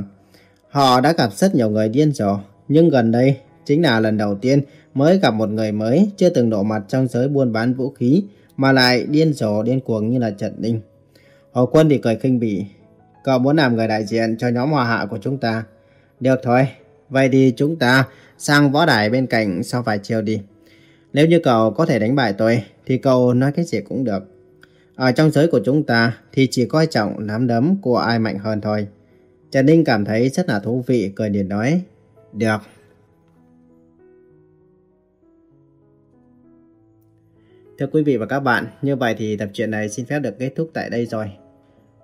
Speaker 1: Họ đã gặp rất nhiều người điên rồ, nhưng gần đây chính là lần đầu tiên mới gặp một người mới chưa từng độ mặt trong giới buôn bán vũ khí mà lại điên rồ điên cuồng như là Trần Ninh. Hồ Quân thì cười khinh bỉ. Cậu muốn làm người đại diện cho nhóm hòa hạ của chúng ta. Được thôi, vậy thì chúng ta sang võ đài bên cạnh sau vài chiều đi. Nếu như cậu có thể đánh bại tôi, thì cậu nói cái gì cũng được. Ở trong giới của chúng ta thì chỉ coi trọng nắm đấm của ai mạnh hơn thôi. Trần Ninh cảm thấy rất là thú vị, cười điện nói. Được. Thưa quý vị và các bạn, như vậy thì tập truyện này xin phép được kết thúc tại đây rồi.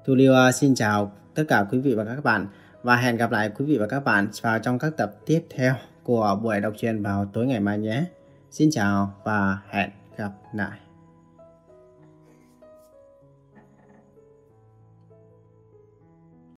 Speaker 1: Thu Liêu à, xin chào tất cả quý vị và các bạn và hẹn gặp lại quý vị và các bạn vào trong các tập tiếp theo của buổi đọc truyện vào tối ngày mai nhé. Xin chào và hẹn gặp lại.